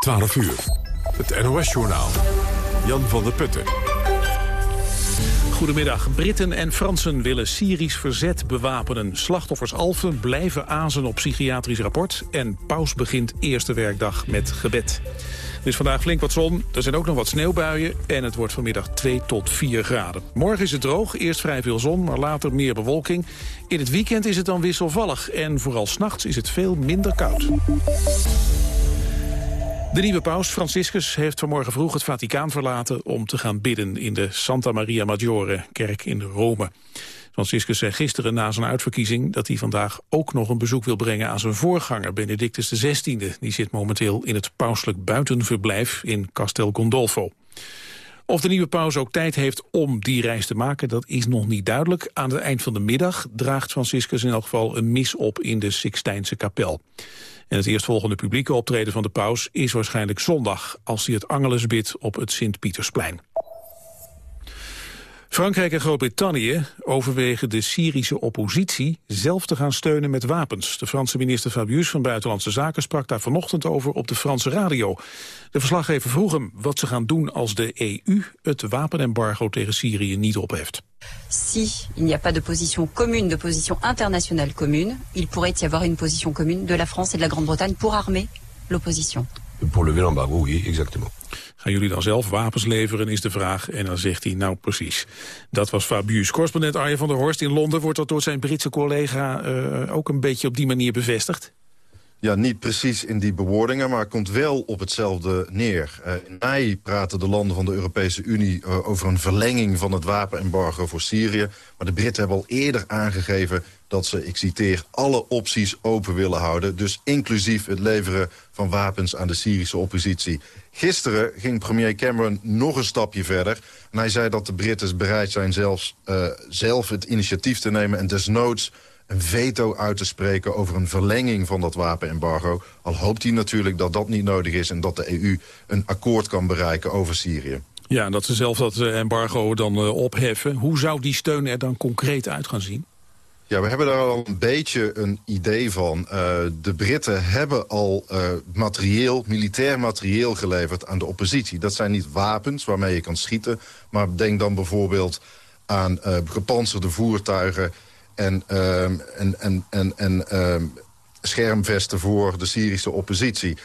12 uur. Het NOS-journaal. Jan van der Putten. Goedemiddag. Britten en Fransen willen Syrisch verzet bewapenen. Slachtoffers Alphen blijven azen op psychiatrisch rapport... en paus begint eerste werkdag met gebed. Er is vandaag flink wat zon, er zijn ook nog wat sneeuwbuien... en het wordt vanmiddag 2 tot 4 graden. Morgen is het droog, eerst vrij veel zon, maar later meer bewolking. In het weekend is het dan wisselvallig en vooral s'nachts is het veel minder koud. De nieuwe paus, Franciscus, heeft vanmorgen vroeg het Vaticaan verlaten... om te gaan bidden in de Santa Maria Maggiore, kerk in Rome. Franciscus zei gisteren na zijn uitverkiezing dat hij vandaag ook nog een bezoek wil brengen aan zijn voorganger, Benedictus XVI. Die zit momenteel in het pauselijk buitenverblijf in Castel Gondolfo. Of de nieuwe paus ook tijd heeft om die reis te maken, dat is nog niet duidelijk. Aan het eind van de middag draagt Franciscus in elk geval een mis op in de Sixtijnse kapel. En het eerstvolgende publieke optreden van de paus is waarschijnlijk zondag... als hij het Angelus bidt op het Sint-Pietersplein. Frankrijk en Groot-Brittannië overwegen de Syrische oppositie zelf te gaan steunen met wapens. De Franse minister Fabius van Buitenlandse Zaken sprak daar vanochtend over op de Franse radio. De verslaggever vroeg hem wat ze gaan doen als de EU het wapenembargo tegen Syrië niet opheft. Si il n'y a pas de position commune, de position internationale commune, il pourrait y avoir une position commune de la France et de la Grande-Bretagne pour armer l'opposition. Pour lever l'embargo, oui, exactement. Gaan jullie dan zelf wapens leveren, is de vraag. En dan zegt hij, nou precies. Dat was Fabius. Correspondent Arjen van der Horst in Londen... wordt dat door zijn Britse collega uh, ook een beetje op die manier bevestigd? Ja, niet precies in die bewoordingen, maar komt wel op hetzelfde neer. Uh, in mei praten de landen van de Europese Unie uh, over een verlenging van het wapenembargo voor Syrië. Maar de Britten hebben al eerder aangegeven dat ze, ik citeer, alle opties open willen houden. Dus inclusief het leveren van wapens aan de Syrische oppositie. Gisteren ging premier Cameron nog een stapje verder. En hij zei dat de Britten bereid zijn zelfs uh, zelf het initiatief te nemen... en desnoods een veto uit te spreken over een verlenging van dat wapenembargo. Al hoopt hij natuurlijk dat dat niet nodig is... en dat de EU een akkoord kan bereiken over Syrië. Ja, en dat ze zelf dat eh, embargo dan uh, opheffen. Hoe zou die steun er dan concreet uit gaan zien? Ja, we hebben daar al een beetje een idee van. Uh, de Britten hebben al uh, materieel, militair materieel geleverd aan de oppositie. Dat zijn niet wapens waarmee je kan schieten. Maar denk dan bijvoorbeeld aan uh, gepantserde voertuigen... en, en, en, en, en schermvesten voor de Syrische oppositie.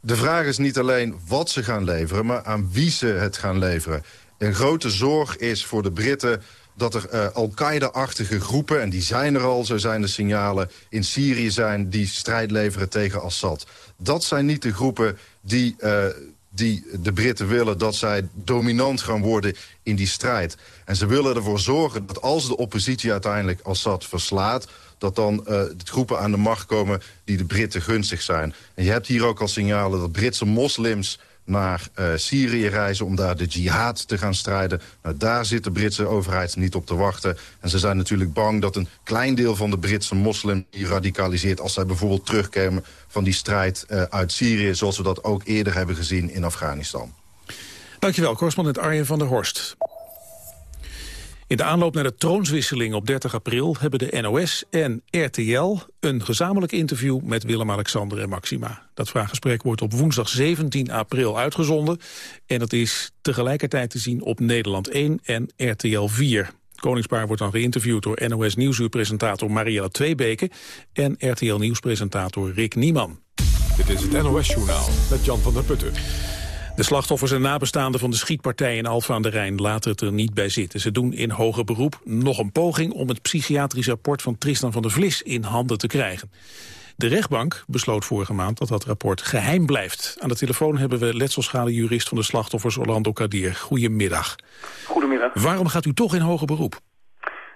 De vraag is niet alleen wat ze gaan leveren... maar aan wie ze het gaan leveren. Een grote zorg is voor de Britten dat er uh, Al-Qaeda-achtige groepen... en die zijn er al, zo zijn de signalen, in Syrië zijn... die strijd leveren tegen Assad. Dat zijn niet de groepen die, uh, die de Britten willen... dat zij dominant gaan worden in die strijd. En ze willen ervoor zorgen dat als de oppositie uiteindelijk Assad verslaat dat dan uh, de groepen aan de macht komen die de Britten gunstig zijn. En je hebt hier ook al signalen dat Britse moslims naar uh, Syrië reizen om daar de jihad te gaan strijden. Nou, daar zit de Britse overheid niet op te wachten. En ze zijn natuurlijk bang dat een klein deel van de Britse moslim... die radicaliseert als zij bijvoorbeeld terugkomen van die strijd uh, uit Syrië... zoals we dat ook eerder hebben gezien in Afghanistan. Dankjewel, correspondent Arjen van der Horst. In de aanloop naar de troonswisseling op 30 april hebben de NOS en RTL een gezamenlijk interview met Willem-Alexander en Maxima. Dat vraaggesprek wordt op woensdag 17 april uitgezonden en dat is tegelijkertijd te zien op Nederland 1 en RTL 4. Het koningspaar wordt dan geïnterviewd door NOS Nieuwsuurpresentator Mariella Tweebeke en RTL Nieuwspresentator Rick Nieman. Dit is het NOS Journaal met Jan van der Putten. De slachtoffers en nabestaanden van de schietpartij in Alfa aan de Rijn laten het er niet bij zitten. Ze doen in hoger beroep nog een poging om het psychiatrisch rapport van Tristan van der Vlis in handen te krijgen. De rechtbank besloot vorige maand dat dat rapport geheim blijft. Aan de telefoon hebben we letselschade-jurist van de slachtoffers Orlando Kadir. Goedemiddag. Goedemiddag. Waarom gaat u toch in hoger beroep?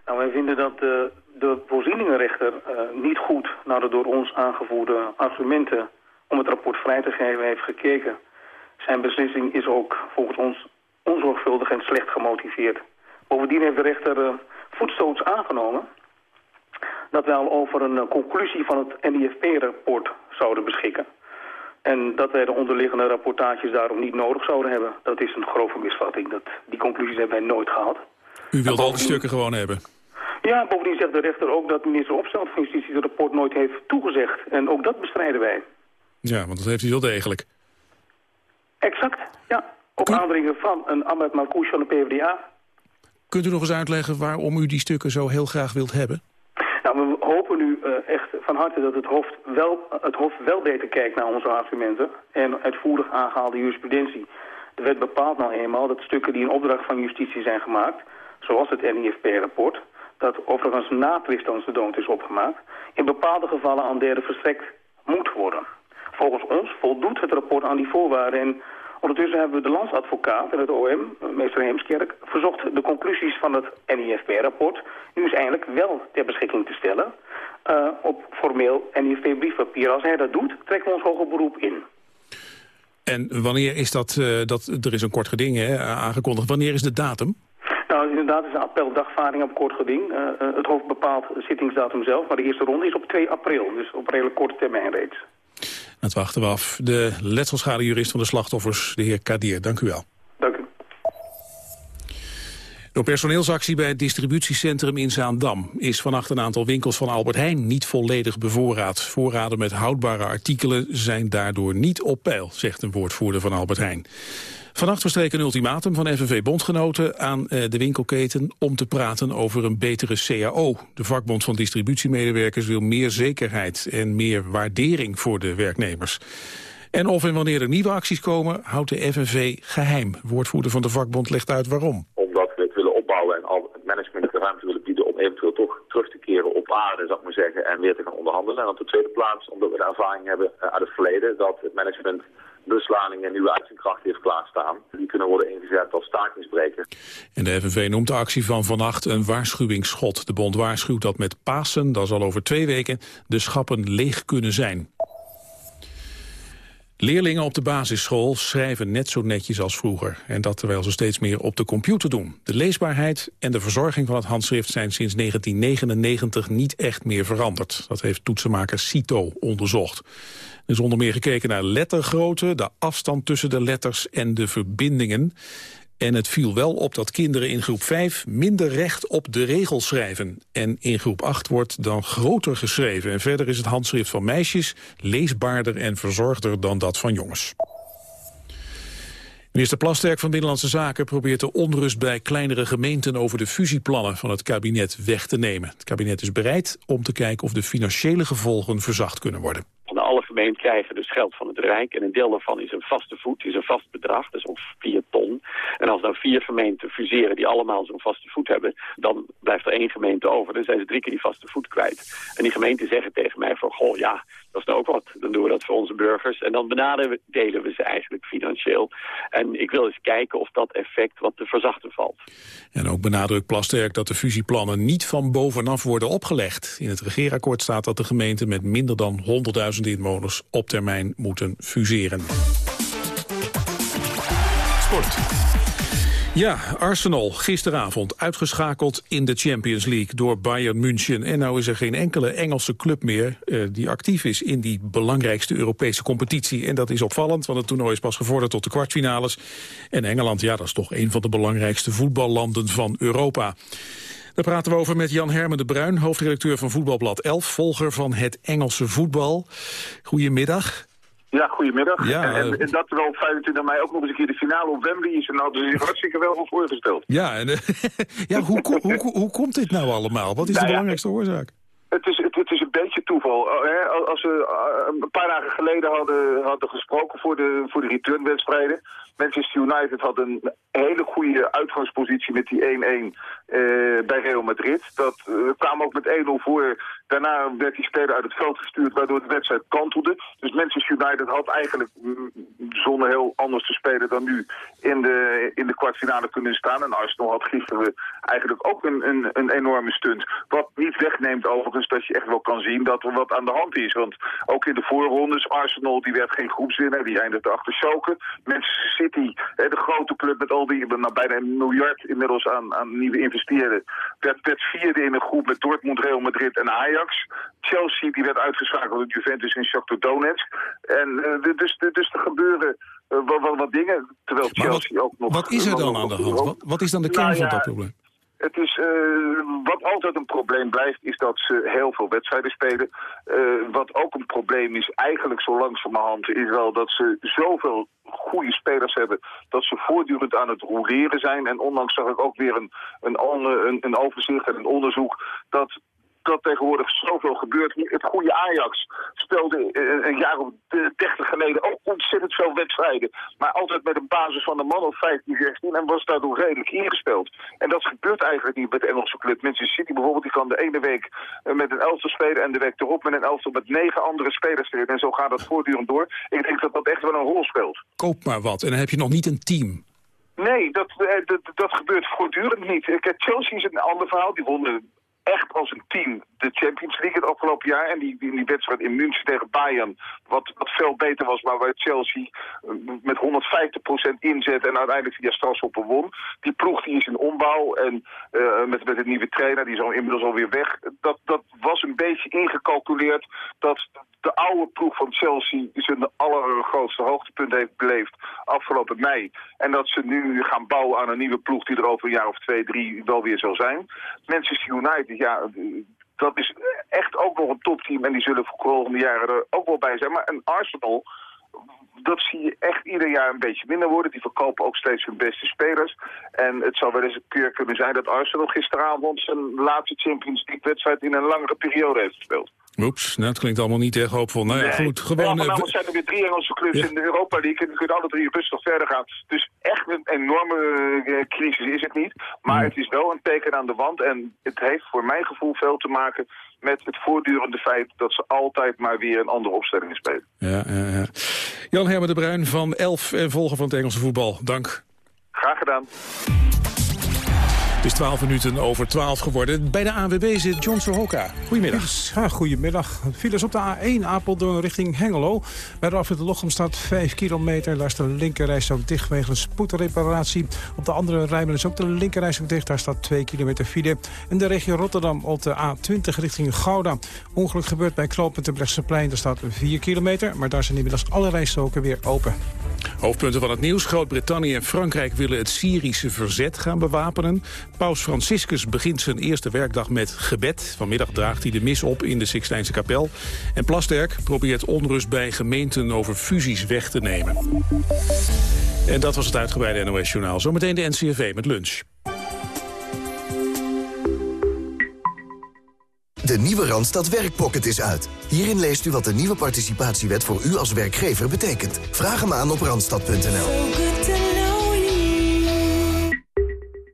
Nou, wij vinden dat de, de voorzieningenrechter uh, niet goed naar de door ons aangevoerde argumenten om het rapport vrij te geven heeft gekeken. Zijn beslissing is ook volgens ons onzorgvuldig en slecht gemotiveerd. Bovendien heeft de rechter uh, voetstoots aangenomen dat wij al over een uh, conclusie van het NIFP-rapport zouden beschikken. En dat wij de onderliggende rapportages daarom niet nodig zouden hebben. Dat is een grove misvatting. Dat, die conclusies hebben wij nooit gehad. U wilt al die stukken gewoon hebben? Ja, bovendien zegt de rechter ook dat minister Opstel van Justitie het rapport nooit heeft toegezegd. En ook dat bestrijden wij. Ja, want dat heeft hij wel degelijk. Exact, ja. Op aandringen van een Ahmed Marcouch van de PvdA. Kunt u nog eens uitleggen waarom u die stukken zo heel graag wilt hebben? Nou, we hopen nu uh, echt van harte dat het Hof, wel, het Hof wel beter kijkt naar onze argumenten en uitvoerig aangehaalde jurisprudentie. De wet bepaalt nou eenmaal dat stukken die in opdracht van justitie zijn gemaakt, zoals het NIFP-rapport, dat overigens na dood is opgemaakt, in bepaalde gevallen aan derde verstrekt moet worden. Volgens ons voldoet het rapport aan die voorwaarden en ondertussen hebben we de landsadvocaat en het OM, meester Heemskerk, verzocht de conclusies van het NIFP-rapport nu eens eindelijk wel ter beschikking te stellen uh, op formeel NIFP-briefpapier. Als hij dat doet, trekken we ons hoger beroep in. En wanneer is dat, uh, dat er is een kort geding hè, aangekondigd, wanneer is de datum? Nou, inderdaad is een appeldagvaarding op kort geding. Uh, het hoofd bepaalt de zittingsdatum zelf, maar de eerste ronde is op 2 april, dus op redelijk korte termijn reeds. Dat wachten we af. De letselschadejurist van de slachtoffers, de heer Kadir. Dank u wel. Dank u. Door personeelsactie bij het distributiecentrum in Zaandam is vannacht een aantal winkels van Albert Heijn niet volledig bevoorraad. Voorraden met houdbare artikelen zijn daardoor niet op peil, zegt een woordvoerder van Albert Heijn. Vannacht verstreek een ultimatum van FNV-bondgenoten aan eh, de winkelketen om te praten over een betere CAO. De vakbond van distributiemedewerkers wil meer zekerheid en meer waardering voor de werknemers. En of en wanneer er nieuwe acties komen, houdt de FNV geheim. Woordvoerder van de vakbond legt uit waarom. Omdat we het willen opbouwen en al het management de ruimte willen bieden om eventueel toch terug te keren op aarde, zou ik maar zeggen, en weer te gaan onderhandelen. En op de tweede plaats, omdat we de ervaring hebben eh, uit het verleden, dat het management busladingen nu uit zijn kracht heeft klaarstaan. Die kunnen worden ingezet als stakingsbreker. En de FNV noemt de actie van vannacht een waarschuwingsschot. De bond waarschuwt dat met Pasen, dat is al over twee weken, de schappen leeg kunnen zijn. Leerlingen op de basisschool schrijven net zo netjes als vroeger. En dat terwijl ze steeds meer op de computer doen. De leesbaarheid en de verzorging van het handschrift zijn sinds 1999 niet echt meer veranderd. Dat heeft toetsenmaker CITO onderzocht. Er is onder meer gekeken naar lettergrootte, de afstand tussen de letters en de verbindingen. En het viel wel op dat kinderen in groep 5 minder recht op de regels schrijven. En in groep 8 wordt dan groter geschreven. En verder is het handschrift van meisjes leesbaarder en verzorgder dan dat van jongens. Minister Plasterk van Binnenlandse Zaken probeert de onrust bij kleinere gemeenten over de fusieplannen van het kabinet weg te nemen. Het kabinet is bereid om te kijken of de financiële gevolgen verzacht kunnen worden gemeenten krijgen dus geld van het Rijk. En een deel daarvan is een vaste voet, is een vast bedrag, dus ongeveer 4 ton. En als dan vier gemeenten fuseren die allemaal zo'n vaste voet hebben... dan blijft er één gemeente over. Dan zijn ze drie keer die vaste voet kwijt. En die gemeenten zeggen tegen mij van, goh, ja, dat is nou ook wat. Dan doen we dat voor onze burgers. En dan benadelen we ze eigenlijk financieel. En ik wil eens kijken of dat effect wat te verzachten valt. En ook benadrukt Plasterk dat de fusieplannen niet van bovenaf worden opgelegd. In het regeerakkoord staat dat de gemeenten met minder dan 100.000 inwoners op termijn moeten fuseren. Sport. Ja, Arsenal gisteravond uitgeschakeld in de Champions League door Bayern München. En nou is er geen enkele Engelse club meer uh, die actief is in die belangrijkste Europese competitie. En dat is opvallend, want het toernooi is pas gevorderd tot de kwartfinales. En Engeland, ja, dat is toch een van de belangrijkste voetballanden van Europa. Daar praten we over met Jan Hermen de Bruin, hoofdredacteur van Voetbalblad 11, volger van het Engelse voetbal. Goedemiddag. Ja, goedemiddag. Ja, en, en, en, dat wel 25 mei ook nog eens een keer de finale op Wembley is. En hadden ze zich hartstikke wel voor voorgesteld. Ja, en, ja hoe, hoe, hoe, hoe, komt dit nou allemaal? Wat is de nou belangrijkste oorzaak? Het is, het, het, is een beetje toeval. Hè? Als we uh, een paar dagen geleden hadden, hadden gesproken voor de, voor de returnwedstrijden... Manchester United had een hele goede uitgangspositie met die 1-1 uh, bij Real Madrid. Dat uh, kwam ook met 1-0 voor. Daarna werd die speler uit het veld gestuurd, waardoor de wedstrijd kantelde. Dus Manchester United had eigenlijk, mm, zonder heel anders te spelen dan nu, in de, in de kwartfinale kunnen staan. En Arsenal had gisteren eigenlijk ook een, een, een enorme stunt. Wat niet wegneemt overigens dat je echt wel kan zien dat er wat aan de hand is. Want ook in de voorrondes, Arsenal die werd geen groepswinnaar, die eindigde achter Schalke. Manchester City, de grote club met al die nou, bijna een miljard inmiddels aan, aan nieuwe werd, werd vierde in een groep met Dortmund, Real Madrid en Ajax. Chelsea die werd uitgeschakeld door Juventus en Shakhtar Donetsk. En uh, dus, dus er gebeuren uh, wat, wat, wat, dingen, terwijl Chelsea ook nog... Wat is er dan aan de hand? Wat, wat is dan de kern nou, van dat probleem? Het is, uh, wat altijd een probleem blijft, is dat ze heel veel wedstrijden spelen. Uh, wat ook een probleem is, eigenlijk zo langzamerhand, is wel dat ze zoveel goede spelers hebben, dat ze voortdurend aan het roleren zijn. En onlangs zag ik ook weer een, een, een, een overzicht en een onderzoek dat dat tegenwoordig zoveel gebeurt. Het goede Ajax speelde een jaar of 30 geleden ook ontzettend veel wedstrijden. Maar altijd met een basis van een man of 15, 16 en was daardoor redelijk ingespeeld. En dat gebeurt eigenlijk niet met de Engelse club. Manchester City bijvoorbeeld, die kan de ene week eh, met een elftal spelen en de week erop met een elftal met negen andere spelers erin. En zo gaat dat voortdurend door. Ik denk dat dat echt wel een rol speelt. Koop maar wat en dan heb je nog niet een team. Nee, dat, eh, dat, dat gebeurt voortdurend niet. Chelsea is een ander verhaal. Die wonnen echt als een team de Champions League het afgelopen jaar. En die, die, die wedstrijd in München tegen Bayern, wat, wat veel beter was, maar waar Chelsea eh, met 150% inzet en uiteindelijk via strafschoppen won. Die ploeg die is in ombouw en uh, met, met een nieuwe trainer, die is al inmiddels alweer weg. Dat, dat was een beetje ingecalculeerd dat de oude ploeg van Chelsea zijn allergrootste hoogtepunt heeft beleefd afgelopen mei. En dat ze nu gaan bouwen aan een nieuwe ploeg die er over een jaar of twee, drie wel weer zal zijn. Manchester United, ja, dat is echt ook nog een topteam en die zullen voor de volgende jaren er ook wel bij zijn. Maar een Arsenal, dat zie je echt ieder jaar een beetje minder worden. Die verkopen ook steeds hun beste spelers. En het zou wel eens een keer kunnen zijn dat Arsenal gisteravond zijn laatste Champions League wedstrijd in een langere periode heeft gespeeld. Oeps, nou, het klinkt allemaal niet erg hoopvol. Nou ja, goed, gewoon... Ja, maar nou zijn er weer drie Engelse clubs in de Europa League... en die kunnen alle drie rustig verder gaan. Dus echt een enorme uh, crisis is het niet. Maar het is wel een teken aan de wand... en het heeft voor mijn gevoel veel te maken met het voortdurende feit... dat ze altijd maar weer een andere opstelling spelen. Ja, ja, ja. Jan Hermer de Bruin van Elf en volger van het Engelse voetbal. Dank. Graag gedaan. Het is 12 minuten over 12 geworden. Bij de ANWB zit John Sohoka. Goedemiddag. Ja, goedemiddag. Files op de A1 Apeldoorn richting Hengelo. Bij de afrit Lochem staat 5 kilometer. Daar is de linkerreis ook dicht wegens spoedreparatie. Op de andere rijbaan is ook de linkerreis ook dicht. Daar staat 2 kilometer file. In de regio Rotterdam op de A20 richting Gouda. Ongeluk gebeurt bij knooppunt Brechtseplein. Daar staat 4 kilometer, maar daar zijn inmiddels alle rijstroken weer open. Hoofdpunten van het nieuws. Groot-Brittannië en Frankrijk willen het Syrische verzet gaan bewapenen. Paus Franciscus begint zijn eerste werkdag met gebed. Vanmiddag draagt hij de mis op in de Sixtijnse kapel. En Plasterk probeert onrust bij gemeenten over fusies weg te nemen. En dat was het uitgebreide NOS-journaal. Zometeen de NCRV met lunch. De nieuwe Randstad Werkpocket is uit. Hierin leest u wat de nieuwe participatiewet voor u als werkgever betekent. Vraag hem aan op randstad.nl.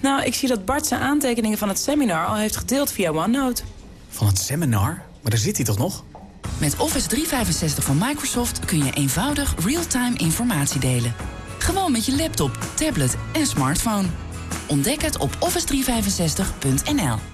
Nou, ik zie dat Bart zijn aantekeningen van het seminar al heeft gedeeld via OneNote. Van het seminar? Maar daar zit hij toch nog? Met Office 365 van Microsoft kun je eenvoudig real-time informatie delen. Gewoon met je laptop, tablet en smartphone. Ontdek het op office365.nl.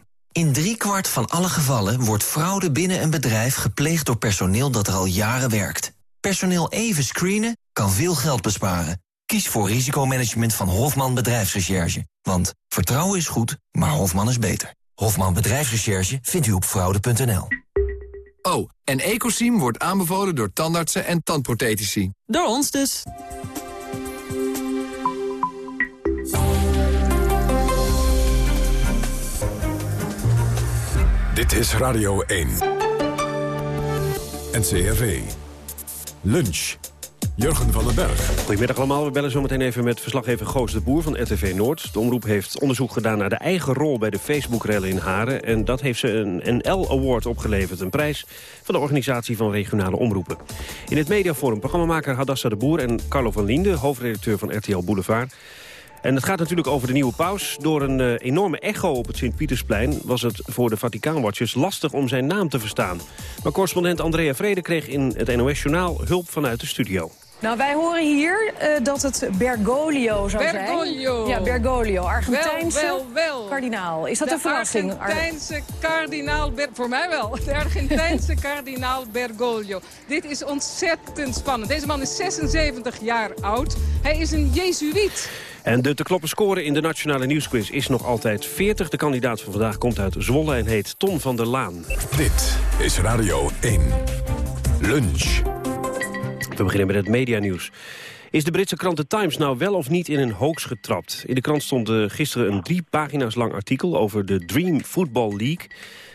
In driekwart van alle gevallen wordt fraude binnen een bedrijf gepleegd door personeel dat er al jaren werkt. Personeel even screenen kan veel geld besparen. Kies voor risicomanagement van Hofman Bedrijfsrecherche. Want vertrouwen is goed, maar Hofman is beter. Hofman Bedrijfsrecherche vindt u op fraude.nl. Oh, en Ecosim wordt aanbevolen door tandartsen en tandprothetici. Door ons dus. Dit is Radio 1. NCRV. Lunch. Jurgen van den Berg. Goedemiddag allemaal. We bellen zometeen even met verslaggever Goos de Boer van RTV Noord. De omroep heeft onderzoek gedaan naar de eigen rol bij de Facebook-rellen in Haren. En dat heeft ze een NL-award opgeleverd. Een prijs van de organisatie van regionale omroepen. In het mediaforum programmamaker Hadassa de Boer en Carlo van Liende, hoofdredacteur van RTL Boulevard. En het gaat natuurlijk over de nieuwe paus. Door een uh, enorme echo op het Sint-Pietersplein... was het voor de Vaticaanwatchers lastig om zijn naam te verstaan. Maar correspondent Andrea Vrede kreeg in het NOS-journaal hulp vanuit de studio. Nou, wij horen hier uh, dat het Bergoglio zou Bergoglio. zijn. Ja, Bergoglio. Argentijnse wel, wel, wel. kardinaal. Is dat de een verrassing? Argentijnse kardinaal, Ber voor mij wel. De Argentijnse kardinaal Bergoglio. Dit is ontzettend spannend. Deze man is 76 jaar oud. Hij is een jezuïet. En de te kloppen score in de Nationale Nieuwsquiz is nog altijd 40. De kandidaat van vandaag komt uit Zwolle en heet Ton van der Laan. Dit is Radio 1. Lunch. We beginnen met het medianieuws. Is de Britse krant The Times nou wel of niet in een hoax getrapt? In de krant stond uh, gisteren een drie pagina's lang artikel over de Dream Football League.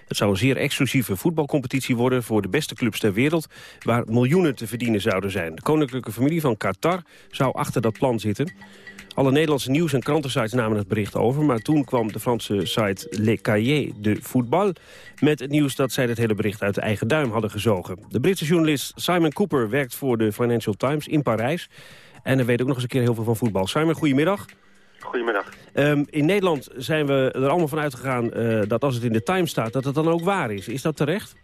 Het zou een zeer exclusieve voetbalcompetitie worden voor de beste clubs ter wereld, waar miljoenen te verdienen zouden zijn. De koninklijke familie van Qatar zou achter dat plan zitten. Alle Nederlandse nieuws- en krantensites namen het bericht over... maar toen kwam de Franse site Le Cahier de Football... met het nieuws dat zij het hele bericht uit de eigen duim hadden gezogen. De Britse journalist Simon Cooper werkt voor de Financial Times in Parijs... en hij weet ook nog eens een keer heel veel van voetbal. Simon, goedemiddag. Goedemiddag. Um, in Nederland zijn we er allemaal van uitgegaan uh, dat als het in de Times staat... dat het dan ook waar is. Is dat terecht?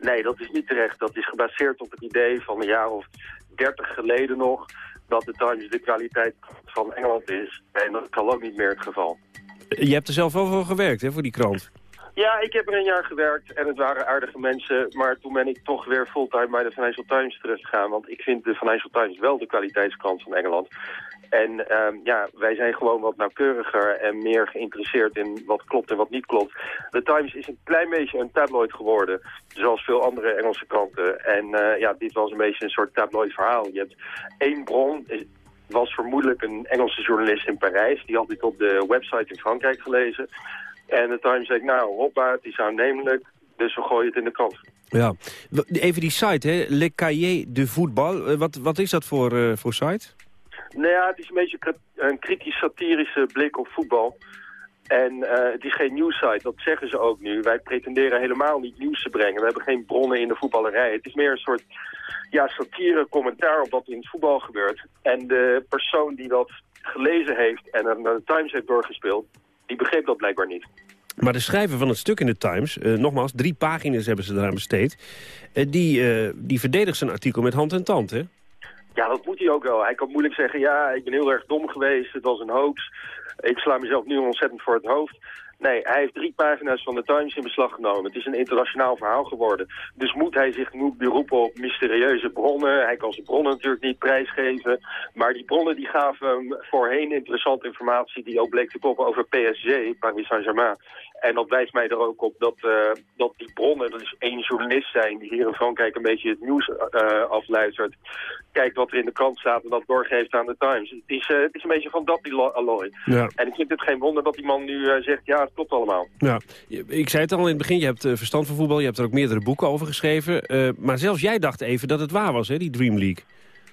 Nee, dat is niet terecht. Dat is gebaseerd op het idee van een jaar of dertig geleden nog dat de Times de kwaliteit van Engeland is. En dat zal ook niet meer het geval. Je hebt er zelf wel voor gewerkt, hè, voor die krant? Ja, ik heb er een jaar gewerkt en het waren aardige mensen. Maar toen ben ik toch weer fulltime bij de Financial Times terecht gegaan. Want ik vind de Financial Times wel de kwaliteitskrant van Engeland. En um, ja, wij zijn gewoon wat nauwkeuriger en meer geïnteresseerd in wat klopt en wat niet klopt. De Times is een klein beetje een tabloid geworden, zoals veel andere Engelse kranten. En uh, ja, dit was een beetje een soort tabloid verhaal. Je hebt één bron, was vermoedelijk een Engelse journalist in Parijs. Die had dit op de website in Frankrijk gelezen. En de Times zei, nou, hoppa, het is aannemelijk, dus we gooien het in de krant. Ja, even die site, hè? Le Cahier de Voetbal. Wat, wat is dat voor, uh, voor site? Nou ja, het is een beetje een kritisch-satirische blik op voetbal. En uh, het is geen nieuwssite, dat zeggen ze ook nu. Wij pretenderen helemaal niet nieuws te brengen. We hebben geen bronnen in de voetballerij. Het is meer een soort ja, satire, commentaar op wat in het voetbal gebeurt. En de persoon die dat gelezen heeft en naar de Times heeft doorgespeeld... die begreep dat blijkbaar niet. Maar de schrijver van het stuk in de Times, uh, nogmaals, drie pagina's hebben ze eraan besteed... Uh, die, die verdedigt zijn artikel met hand en tand, hè? Ja, dat moet hij ook wel. Hij kan moeilijk zeggen, ja, ik ben heel erg dom geweest, het was een hoax. Ik sla mezelf nu ontzettend voor het hoofd. Nee, hij heeft drie pagina's van de Times in beslag genomen. Het is een internationaal verhaal geworden. Dus moet hij zich nu beroepen op mysterieuze bronnen. Hij kan zijn bronnen natuurlijk niet prijsgeven. Maar die bronnen die gaven hem voorheen interessante informatie... die ook bleek te kloppen over PSG, Paris Saint-Germain. En dat wijst mij er ook op dat, uh, dat die bronnen, dat is één journalist zijn... die hier in Frankrijk een beetje het nieuws uh, afluistert. Kijkt wat er in de krant staat en dat doorgeeft aan de Times. Het is, uh, het is een beetje van dat die allooi. Ja. En ik vind het geen wonder dat die man nu zegt... ja, het klopt allemaal. Ja, ik zei het al in het begin, je hebt verstand van voetbal... je hebt er ook meerdere boeken over geschreven. maar zelfs jij dacht even dat het waar was, hè, die Dream League.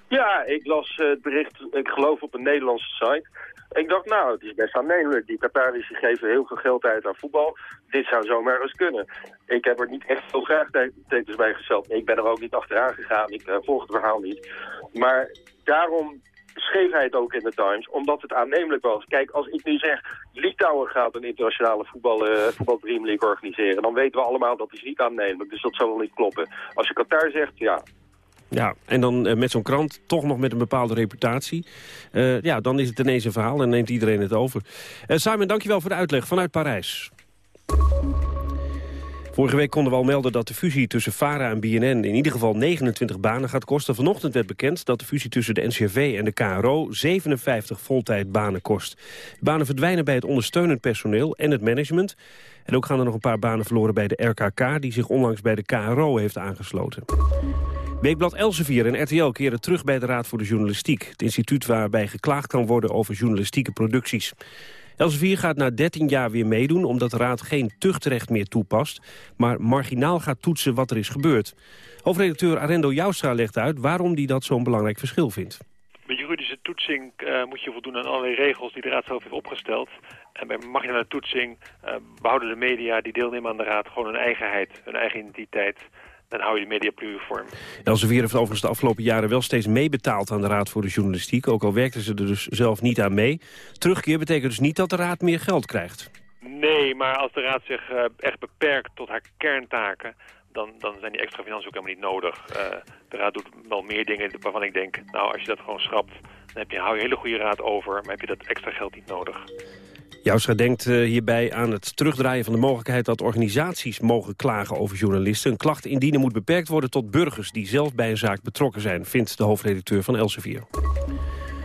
Ja, ik las het bericht, ik geloof op een Nederlandse site... Ik dacht, nou, het is best aannemelijk. Die Qataris geven heel veel geld uit aan voetbal. Dit zou zomaar eens kunnen. Ik heb er niet echt veel vraagtekens bij gesteld. Ik ben er ook niet achteraan gegaan. Ik uh, volg het verhaal niet. Maar daarom schreef hij het ook in de Times, omdat het aannemelijk was. Kijk, als ik nu zeg, Litouwen gaat een internationale voetbal, Dream League organiseren, dan weten we allemaal dat is niet aannemelijk. Dus dat zal wel niet kloppen. Als je Qatar zegt, ja, ja, en dan uh, met zo'n krant, toch nog met een bepaalde reputatie. Uh, ja, dan is het ineens een verhaal en neemt iedereen het over. Uh, Simon, dankjewel voor de uitleg vanuit Parijs. Vorige week konden we al melden dat de fusie tussen VARA en BNN... in ieder geval 29 banen gaat kosten. Vanochtend werd bekend dat de fusie tussen de NCRV en de KRO... 57 voltijdbanen kost. De banen verdwijnen bij het ondersteunend personeel en het management. En ook gaan er nog een paar banen verloren bij de RKK... die zich onlangs bij de KRO heeft aangesloten. Weekblad Elsevier en RTL keren terug bij de Raad voor de Journalistiek. Het instituut waarbij geklaagd kan worden over journalistieke producties. Elsevier gaat na 13 jaar weer meedoen omdat de Raad geen tuchtrecht meer toepast... maar marginaal gaat toetsen wat er is gebeurd. Hoofdredacteur Arendo Joustra legt uit waarom hij dat zo'n belangrijk verschil vindt. Bij juridische toetsing uh, moet je voldoen aan allerlei regels die de Raad zelf heeft opgesteld. En bij marginale toetsing uh, behouden de media die deelnemen aan de Raad gewoon hun eigenheid, hun eigen identiteit... dan hou je de media pluriform. Elsevier heeft overigens de afgelopen jaren wel steeds meebetaald aan de Raad voor de Journalistiek. Ook al werkten ze er dus zelf niet aan mee. Terugkeer betekent dus niet dat de Raad meer geld krijgt. Nee, maar als de Raad zich uh, echt beperkt tot haar kerntaken... Dan, dan zijn die extra financiën ook helemaal niet nodig. Uh, de Raad doet wel meer dingen waarvan ik denk... nou, als je dat gewoon schrapt, dan heb je, hou je hele goede Raad over... maar heb je dat extra geld niet nodig. Joustra denkt uh, hierbij aan het terugdraaien van de mogelijkheid... dat organisaties mogen klagen over journalisten. Een klacht indienen moet beperkt worden tot burgers... die zelf bij een zaak betrokken zijn, vindt de hoofdredacteur van Elsevier.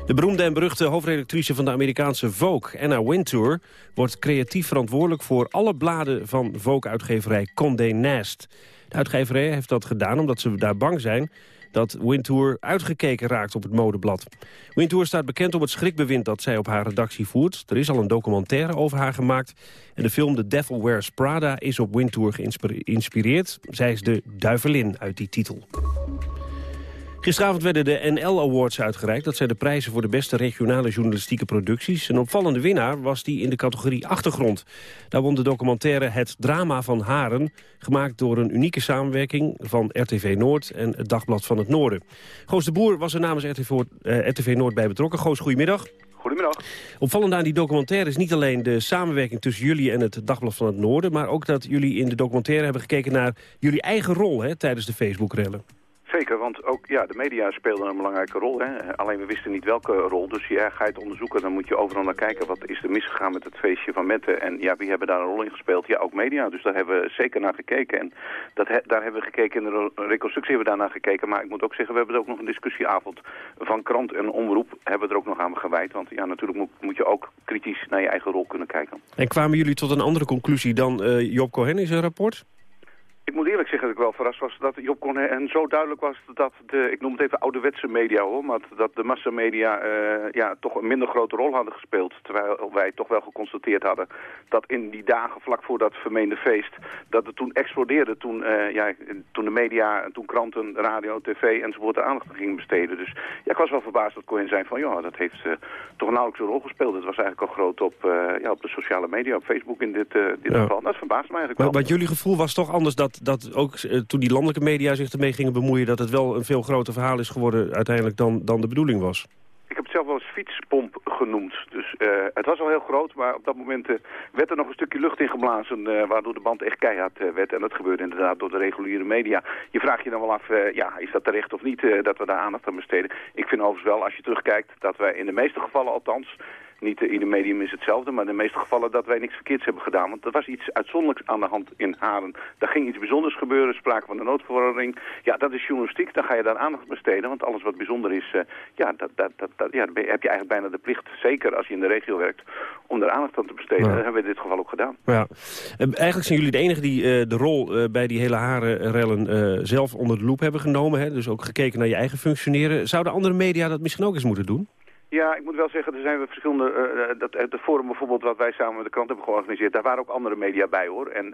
De beroemde en beruchte hoofdredactrice van de Amerikaanse Vogue, Anna Wintour... wordt creatief verantwoordelijk voor alle bladen van Vogue-uitgeverij Condé Nast. De uitgeverij heeft dat gedaan omdat ze daar bang zijn dat Wintour uitgekeken raakt op het modeblad. Wintour staat bekend om het schrikbewind dat zij op haar redactie voert. Er is al een documentaire over haar gemaakt. En de film The Devil Wears Prada is op Wintour geïnspireerd. Zij is de duivelin uit die titel. Gisteravond werden de NL Awards uitgereikt. Dat zijn de prijzen voor de beste regionale journalistieke producties. Een opvallende winnaar was die in de categorie achtergrond. Daar won de documentaire Het Drama van Haren... gemaakt door een unieke samenwerking van RTV Noord en het Dagblad van het Noorden. Goos de Boer was er namens RTV, uh, RTV Noord bij betrokken. Goos, goedemiddag. Goedemiddag. Opvallend aan die documentaire is niet alleen de samenwerking tussen jullie en het Dagblad van het Noorden... maar ook dat jullie in de documentaire hebben gekeken naar jullie eigen rol hè, tijdens de Facebook-rellen. Zeker, want ook ja, de media speelden een belangrijke rol. Hè. Alleen we wisten niet welke rol. Dus ja, ga je het onderzoeken, dan moet je overal naar kijken. Wat is er misgegaan met het feestje van Metten? En ja, wie hebben daar een rol in gespeeld? Ja, ook media. Dus daar hebben we zeker naar gekeken. En dat daar hebben we gekeken, in de reconstructie hebben we daar naar gekeken. Maar ik moet ook zeggen, we hebben er ook nog een discussieavond van krant en omroep. Hebben we er ook nog aan gewijd. Want ja, natuurlijk moet, moet je ook kritisch naar je eigen rol kunnen kijken. En kwamen jullie tot een andere conclusie dan uh, Job Cohen in zijn rapport? Ik moet eerlijk zeggen dat ik wel verrast was dat Job Cohen zo duidelijk was dat de, ik noem het even ouderwetse media hoor, maar dat de massamedia uh, ja, toch een minder grote rol hadden gespeeld. Terwijl wij toch wel geconstateerd hadden dat in die dagen vlak voor dat vermeende feest, dat het toen explodeerde. Toen, uh, ja, toen de media, toen kranten, radio, tv enzovoort de aandacht gingen besteden. Dus ja, ik was wel verbaasd dat Cohen zei van ja, dat heeft uh, toch nauwelijks een rol gespeeld. Het was eigenlijk al groot op, ja, op de sociale media, op Facebook in dit, dit ja. geval. Dat verbaasde me eigenlijk maar, wel. Maar jullie gevoel was toch anders dat dat ook uh, toen die landelijke media zich ermee gingen bemoeien... dat het wel een veel groter verhaal is geworden uiteindelijk dan, dan de bedoeling was? Ik heb het zelf wel eens fietspomp genoemd. Dus uh, het was al heel groot, maar op dat moment uh, werd er nog een stukje lucht in geblazen... Waardoor de band echt keihard werd. En dat gebeurde inderdaad door de reguliere media. Je vraagt je dan wel af, ja, is dat terecht of niet dat we daar aandacht aan besteden? Ik vind overigens wel, als je terugkijkt, dat wij in de meeste gevallen althans niet in ieder medium is hetzelfde, maar in de meeste gevallen dat wij niks verkeerds hebben gedaan. Want er was iets uitzonderlijks aan de hand in Haren. Daar ging iets bijzonders gebeuren, sprake van een noodverordening. Ja, dat is journalistiek, dan ga je daar aandacht besteden. Want alles wat bijzonder is, uh, ja, dat, dat, dat, dat, ja, heb je eigenlijk bijna de plicht, zeker als je in de regio werkt, om daar aandacht aan te besteden. Ja. Dat hebben we in dit geval ook gedaan. Ja. eigenlijk zijn jullie de enige die uh, de rol uh, bij die hele Haren-rellen zelf onder de loep hebben genomen. Hè? Dus ook gekeken naar je eigen functioneren. Zouden andere media dat misschien ook eens moeten doen? Ja, ik moet wel zeggen, er zijn verschillende... Uh, dat, het forum bijvoorbeeld wat wij samen met de krant hebben georganiseerd... daar waren ook andere media bij, hoor. En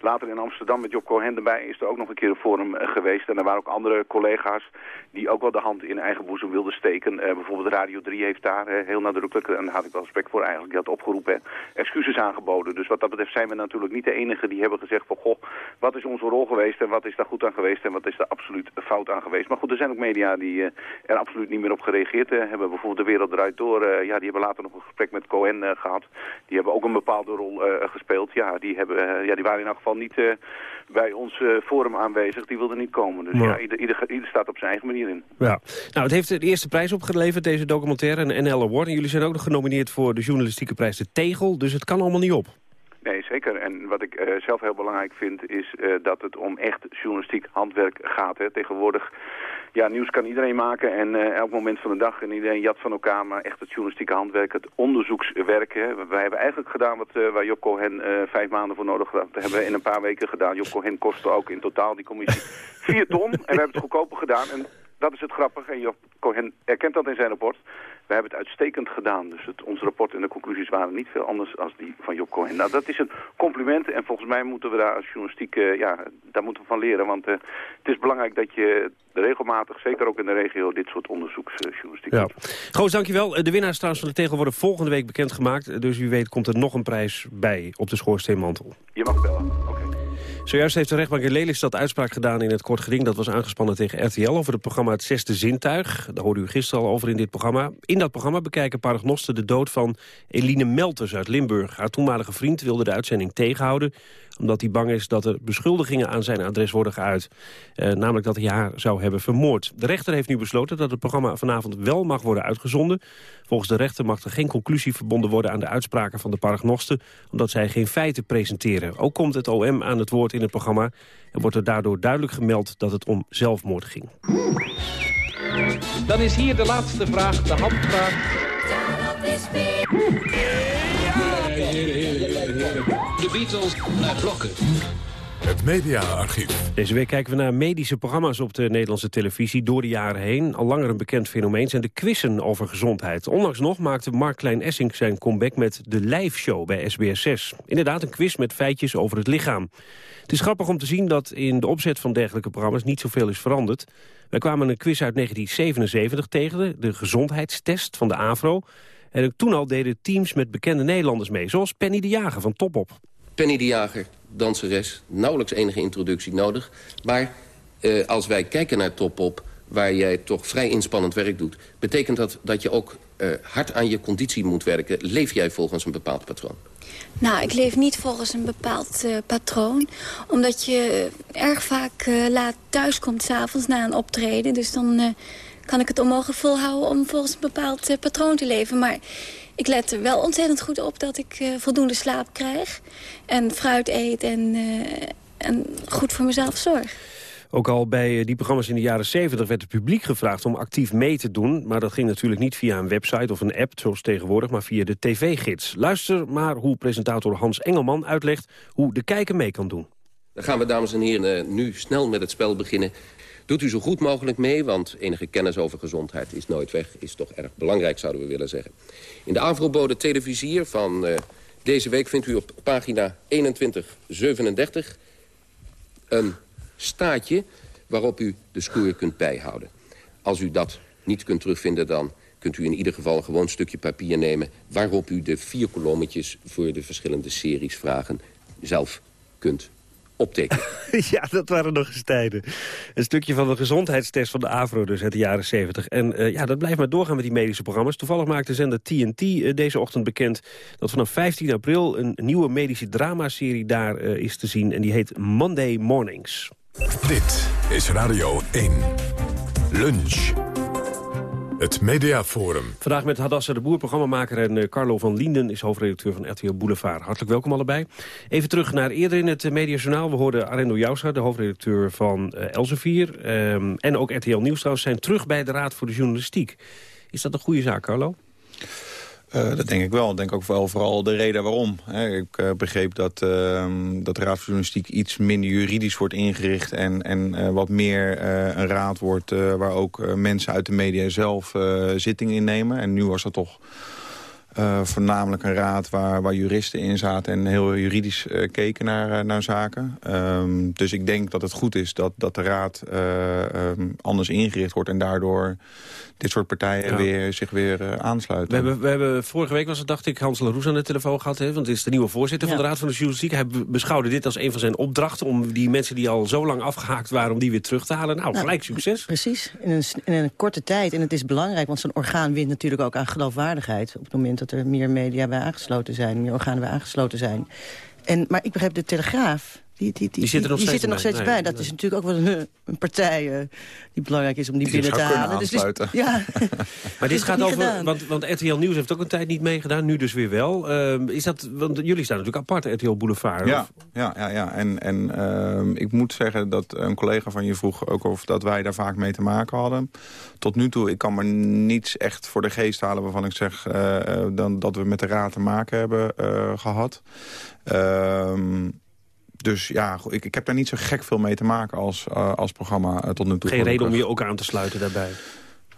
later in Amsterdam met Job Cohen erbij is er ook nog een keer een forum geweest. En er waren ook andere collega's die ook wel de hand in eigen boezem wilden steken. bijvoorbeeld Radio 3 heeft daar heel nadrukkelijk... en daar had ik wel respect voor eigenlijk, die had opgeroepen... excuses aangeboden. Dus wat dat betreft zijn we natuurlijk niet de enige die hebben gezegd... van goh, wat is onze rol geweest en wat is daar goed aan geweest... en wat is daar absoluut fout aan geweest. Maar goed, er zijn ook media die er absoluut niet meer op gereageerd hebben. Bijvoorbeeld Wereld Draait Door, uh, ja, die hebben later nog een gesprek met Cohen uh, gehad. Die hebben ook een bepaalde rol uh, gespeeld. Ja, die, hebben, ja, die waren in elk geval niet bij ons forum aanwezig. Die wilden niet komen. Dus ja, ieder, ieder, ieder, staat op zijn eigen manier in. Ja. Nou, het heeft de eerste prijs opgeleverd, deze documentaire, een NL Award. En jullie zijn ook nog genomineerd voor de journalistieke prijs De Tegel. Dus het kan allemaal niet op. Nee, zeker. En wat ik uh, zelf heel belangrijk vind is uh, dat het om echt journalistiek handwerk gaat. Hè. Tegenwoordig, ja, nieuws kan iedereen maken en uh, elk moment van de dag en iedereen jat van elkaar. Maar echt het journalistieke handwerk, het onderzoekswerk. Hè. Wij hebben eigenlijk gedaan wat, waar Job Cohen vijf maanden voor nodig had. Dat hebben we in een paar weken gedaan. Job Cohen kostte ook in totaal die commissie vier ton. En we hebben het goedkoper gedaan. En dat is het grappige. En Job Cohen erkent dat in zijn rapport. We hebben het uitstekend gedaan. Dus het, ons rapport en de conclusies waren niet veel anders dan die van Job Cohen. Nou, dat is een compliment. En volgens mij moeten we daar als journalistiek, uh, ja, daar moeten we van leren. Want uh, het is belangrijk dat je regelmatig, zeker ook in de regio, dit soort onderzoeksjournalistiek ja. doet. Goos, dankjewel. De winnaars trouwens van de tegel worden volgende week bekendgemaakt. Dus wie weet komt er nog een prijs bij op de schoorsteenmantel. Je mag bellen. Okay. Zojuist heeft de rechtbank in Lelystad uitspraak gedaan in het kort geding. Dat was aangespannen tegen RTL over het programma Het Zesde Zintuig. Daar hoorde u gisteren al over in dit programma. In dat programma bekijken paragnosten de dood van Eline Melters uit Limburg. Haar toenmalige vriend wilde de uitzending tegenhouden omdat hij bang is dat er beschuldigingen aan zijn adres worden geuit. Eh, namelijk dat hij haar zou hebben vermoord. De rechter heeft nu besloten dat het programma vanavond wel mag worden uitgezonden. Volgens de rechter mag er geen conclusie verbonden worden aan de uitspraken van de paragnosten, omdat zij geen feiten presenteren. Ook komt het OM aan het woord in het programma en wordt er daardoor duidelijk gemeld dat het om zelfmoord ging. Dan is hier de laatste vraag, de handvraag. De Beatles naar blokken. Het mediaarchief. Deze week kijken we naar medische programma's op de Nederlandse televisie door de jaren heen. Al langer een bekend fenomeen zijn de quizzen over gezondheid. Onlangs nog maakte Mark Klein-Essink zijn comeback met de Lijfshow bij SBS6. Inderdaad een quiz met feitjes over het lichaam. Het is grappig om te zien dat in de opzet van dergelijke programma's niet zoveel is veranderd. Wij kwamen een quiz uit 1977 tegen, de gezondheidstest van de AVRO. En toen al deden teams met bekende Nederlanders mee, zoals Penny de Jager van Topop. Penny de Jager, danseres, nauwelijks enige introductie nodig. Maar eh, als wij kijken naar Topop, waar jij toch vrij inspannend werk doet... betekent dat dat je ook eh, hard aan je conditie moet werken. Leef jij volgens een bepaald patroon? Nou, ik leef niet volgens een bepaald uh, patroon. Omdat je erg vaak uh, laat thuiskomt s'avonds na een optreden. Dus dan kan ik het onmogelijk volhouden om volgens een bepaald patroon te leven. Maar ik let er wel ontzettend goed op dat ik voldoende slaap krijg. En fruit eet en, en goed voor mezelf zorg. Ook al bij die programma's in de jaren 70 werd het publiek gevraagd om actief mee te doen. Maar dat ging natuurlijk niet via een website of een app, zoals tegenwoordig, maar via de tv-gids. Luister maar hoe presentator Hans Engelman uitlegt hoe de kijker mee kan doen. Dan gaan we, dames en heren, nu snel met het spel beginnen. Doet u zo goed mogelijk mee, want enige kennis over gezondheid is nooit weg. Is toch erg belangrijk, zouden we willen zeggen. In de Avrobode televisier van uh, deze week vindt u op pagina 2137 een staatje waarop u de score kunt bijhouden. Als u dat niet kunt terugvinden, dan kunt u in ieder geval een gewoon stukje papier nemen... waarop u de vier kolommetjes voor de verschillende series vragen zelf kunt ja, dat waren nog eens tijden. Een stukje van de gezondheidstest van de AVRO dus uit de jaren 70. En uh, ja, dat blijft maar doorgaan met die medische programma's. Toevallig maakte zender TNT uh, deze ochtend bekend... dat vanaf 15 april een nieuwe medische dramaserie daar uh, is te zien. En die heet Monday Mornings. Dit is Radio 1. Lunch. Het Mediaforum. Vandaag met Hadassa de Boer, programmamaker... en uh, Carlo van Lienden is hoofdredacteur van RTL Boulevard. Hartelijk welkom allebei. Even terug naar eerder in het uh, Mediajournaal. We hoorden Arendo Jousa, de hoofdredacteur van uh, Elsevier... Um, en ook RTL Nieuws trouwens, zijn terug bij de Raad voor de Journalistiek. Is dat een goede zaak, Carlo? Uh, dat denk ik wel. Ik denk ook wel vooral de reden waarom. Ik uh, begreep dat, uh, dat de iets minder juridisch wordt ingericht... en, en wat meer een raad wordt waar ook mensen uit de media zelf zitting in nemen. En nu was dat toch... Uh, voornamelijk een raad waar, waar juristen in zaten en heel juridisch uh, keken naar, uh, naar zaken. Um, dus ik denk dat het goed is dat, dat de raad um, anders ingericht wordt... en daardoor dit soort partijen ja. weer, zich weer aansluiten. We hebben, we hebben, vorige week was het, dacht ik, Hans Laroes aan de telefoon gehad. Hè, want het is de nieuwe voorzitter ja. van de Raad van de Journalistiek. Hij beschouwde dit als een van zijn opdrachten... om die mensen die al zo lang afgehaakt waren, om die weer terug te halen. Nou, nou gelijk succes. Precies, in een, in een korte tijd. En het is belangrijk, want zo'n orgaan wint natuurlijk ook aan geloofwaardigheid... op het moment dat er meer media bij aangesloten zijn, meer organen bij aangesloten zijn. En, maar ik begrijp de Telegraaf, die, die, die, die, zit er nog steeds, er nog steeds nee, bij. nee, Dat nee. is natuurlijk ook wel een, een partij uh, die belangrijk is om die, binnen te halen. Dus, dus, ja. maar dit gaat over, want, want RTL Nieuws heeft ook een tijd niet meegedaan, nu dus weer wel. Uh, is dat, want jullie staan natuurlijk apart, RTL Boulevard. Ja, ja, ja, ja. en, en uh, ik moet zeggen dat een collega van je vroeg ook of dat wij daar vaak mee te maken hadden. Tot nu toe, ik kan me niets echt voor de geest halen waarvan ik zeg uh, dan, dat we met de raad te maken hebben uh, gehad. Ehm, dus ja, ik, ik heb daar niet zo gek veel mee te maken als, uh, als programma uh, tot nu toe. Geen reden om je ook aan te sluiten daarbij?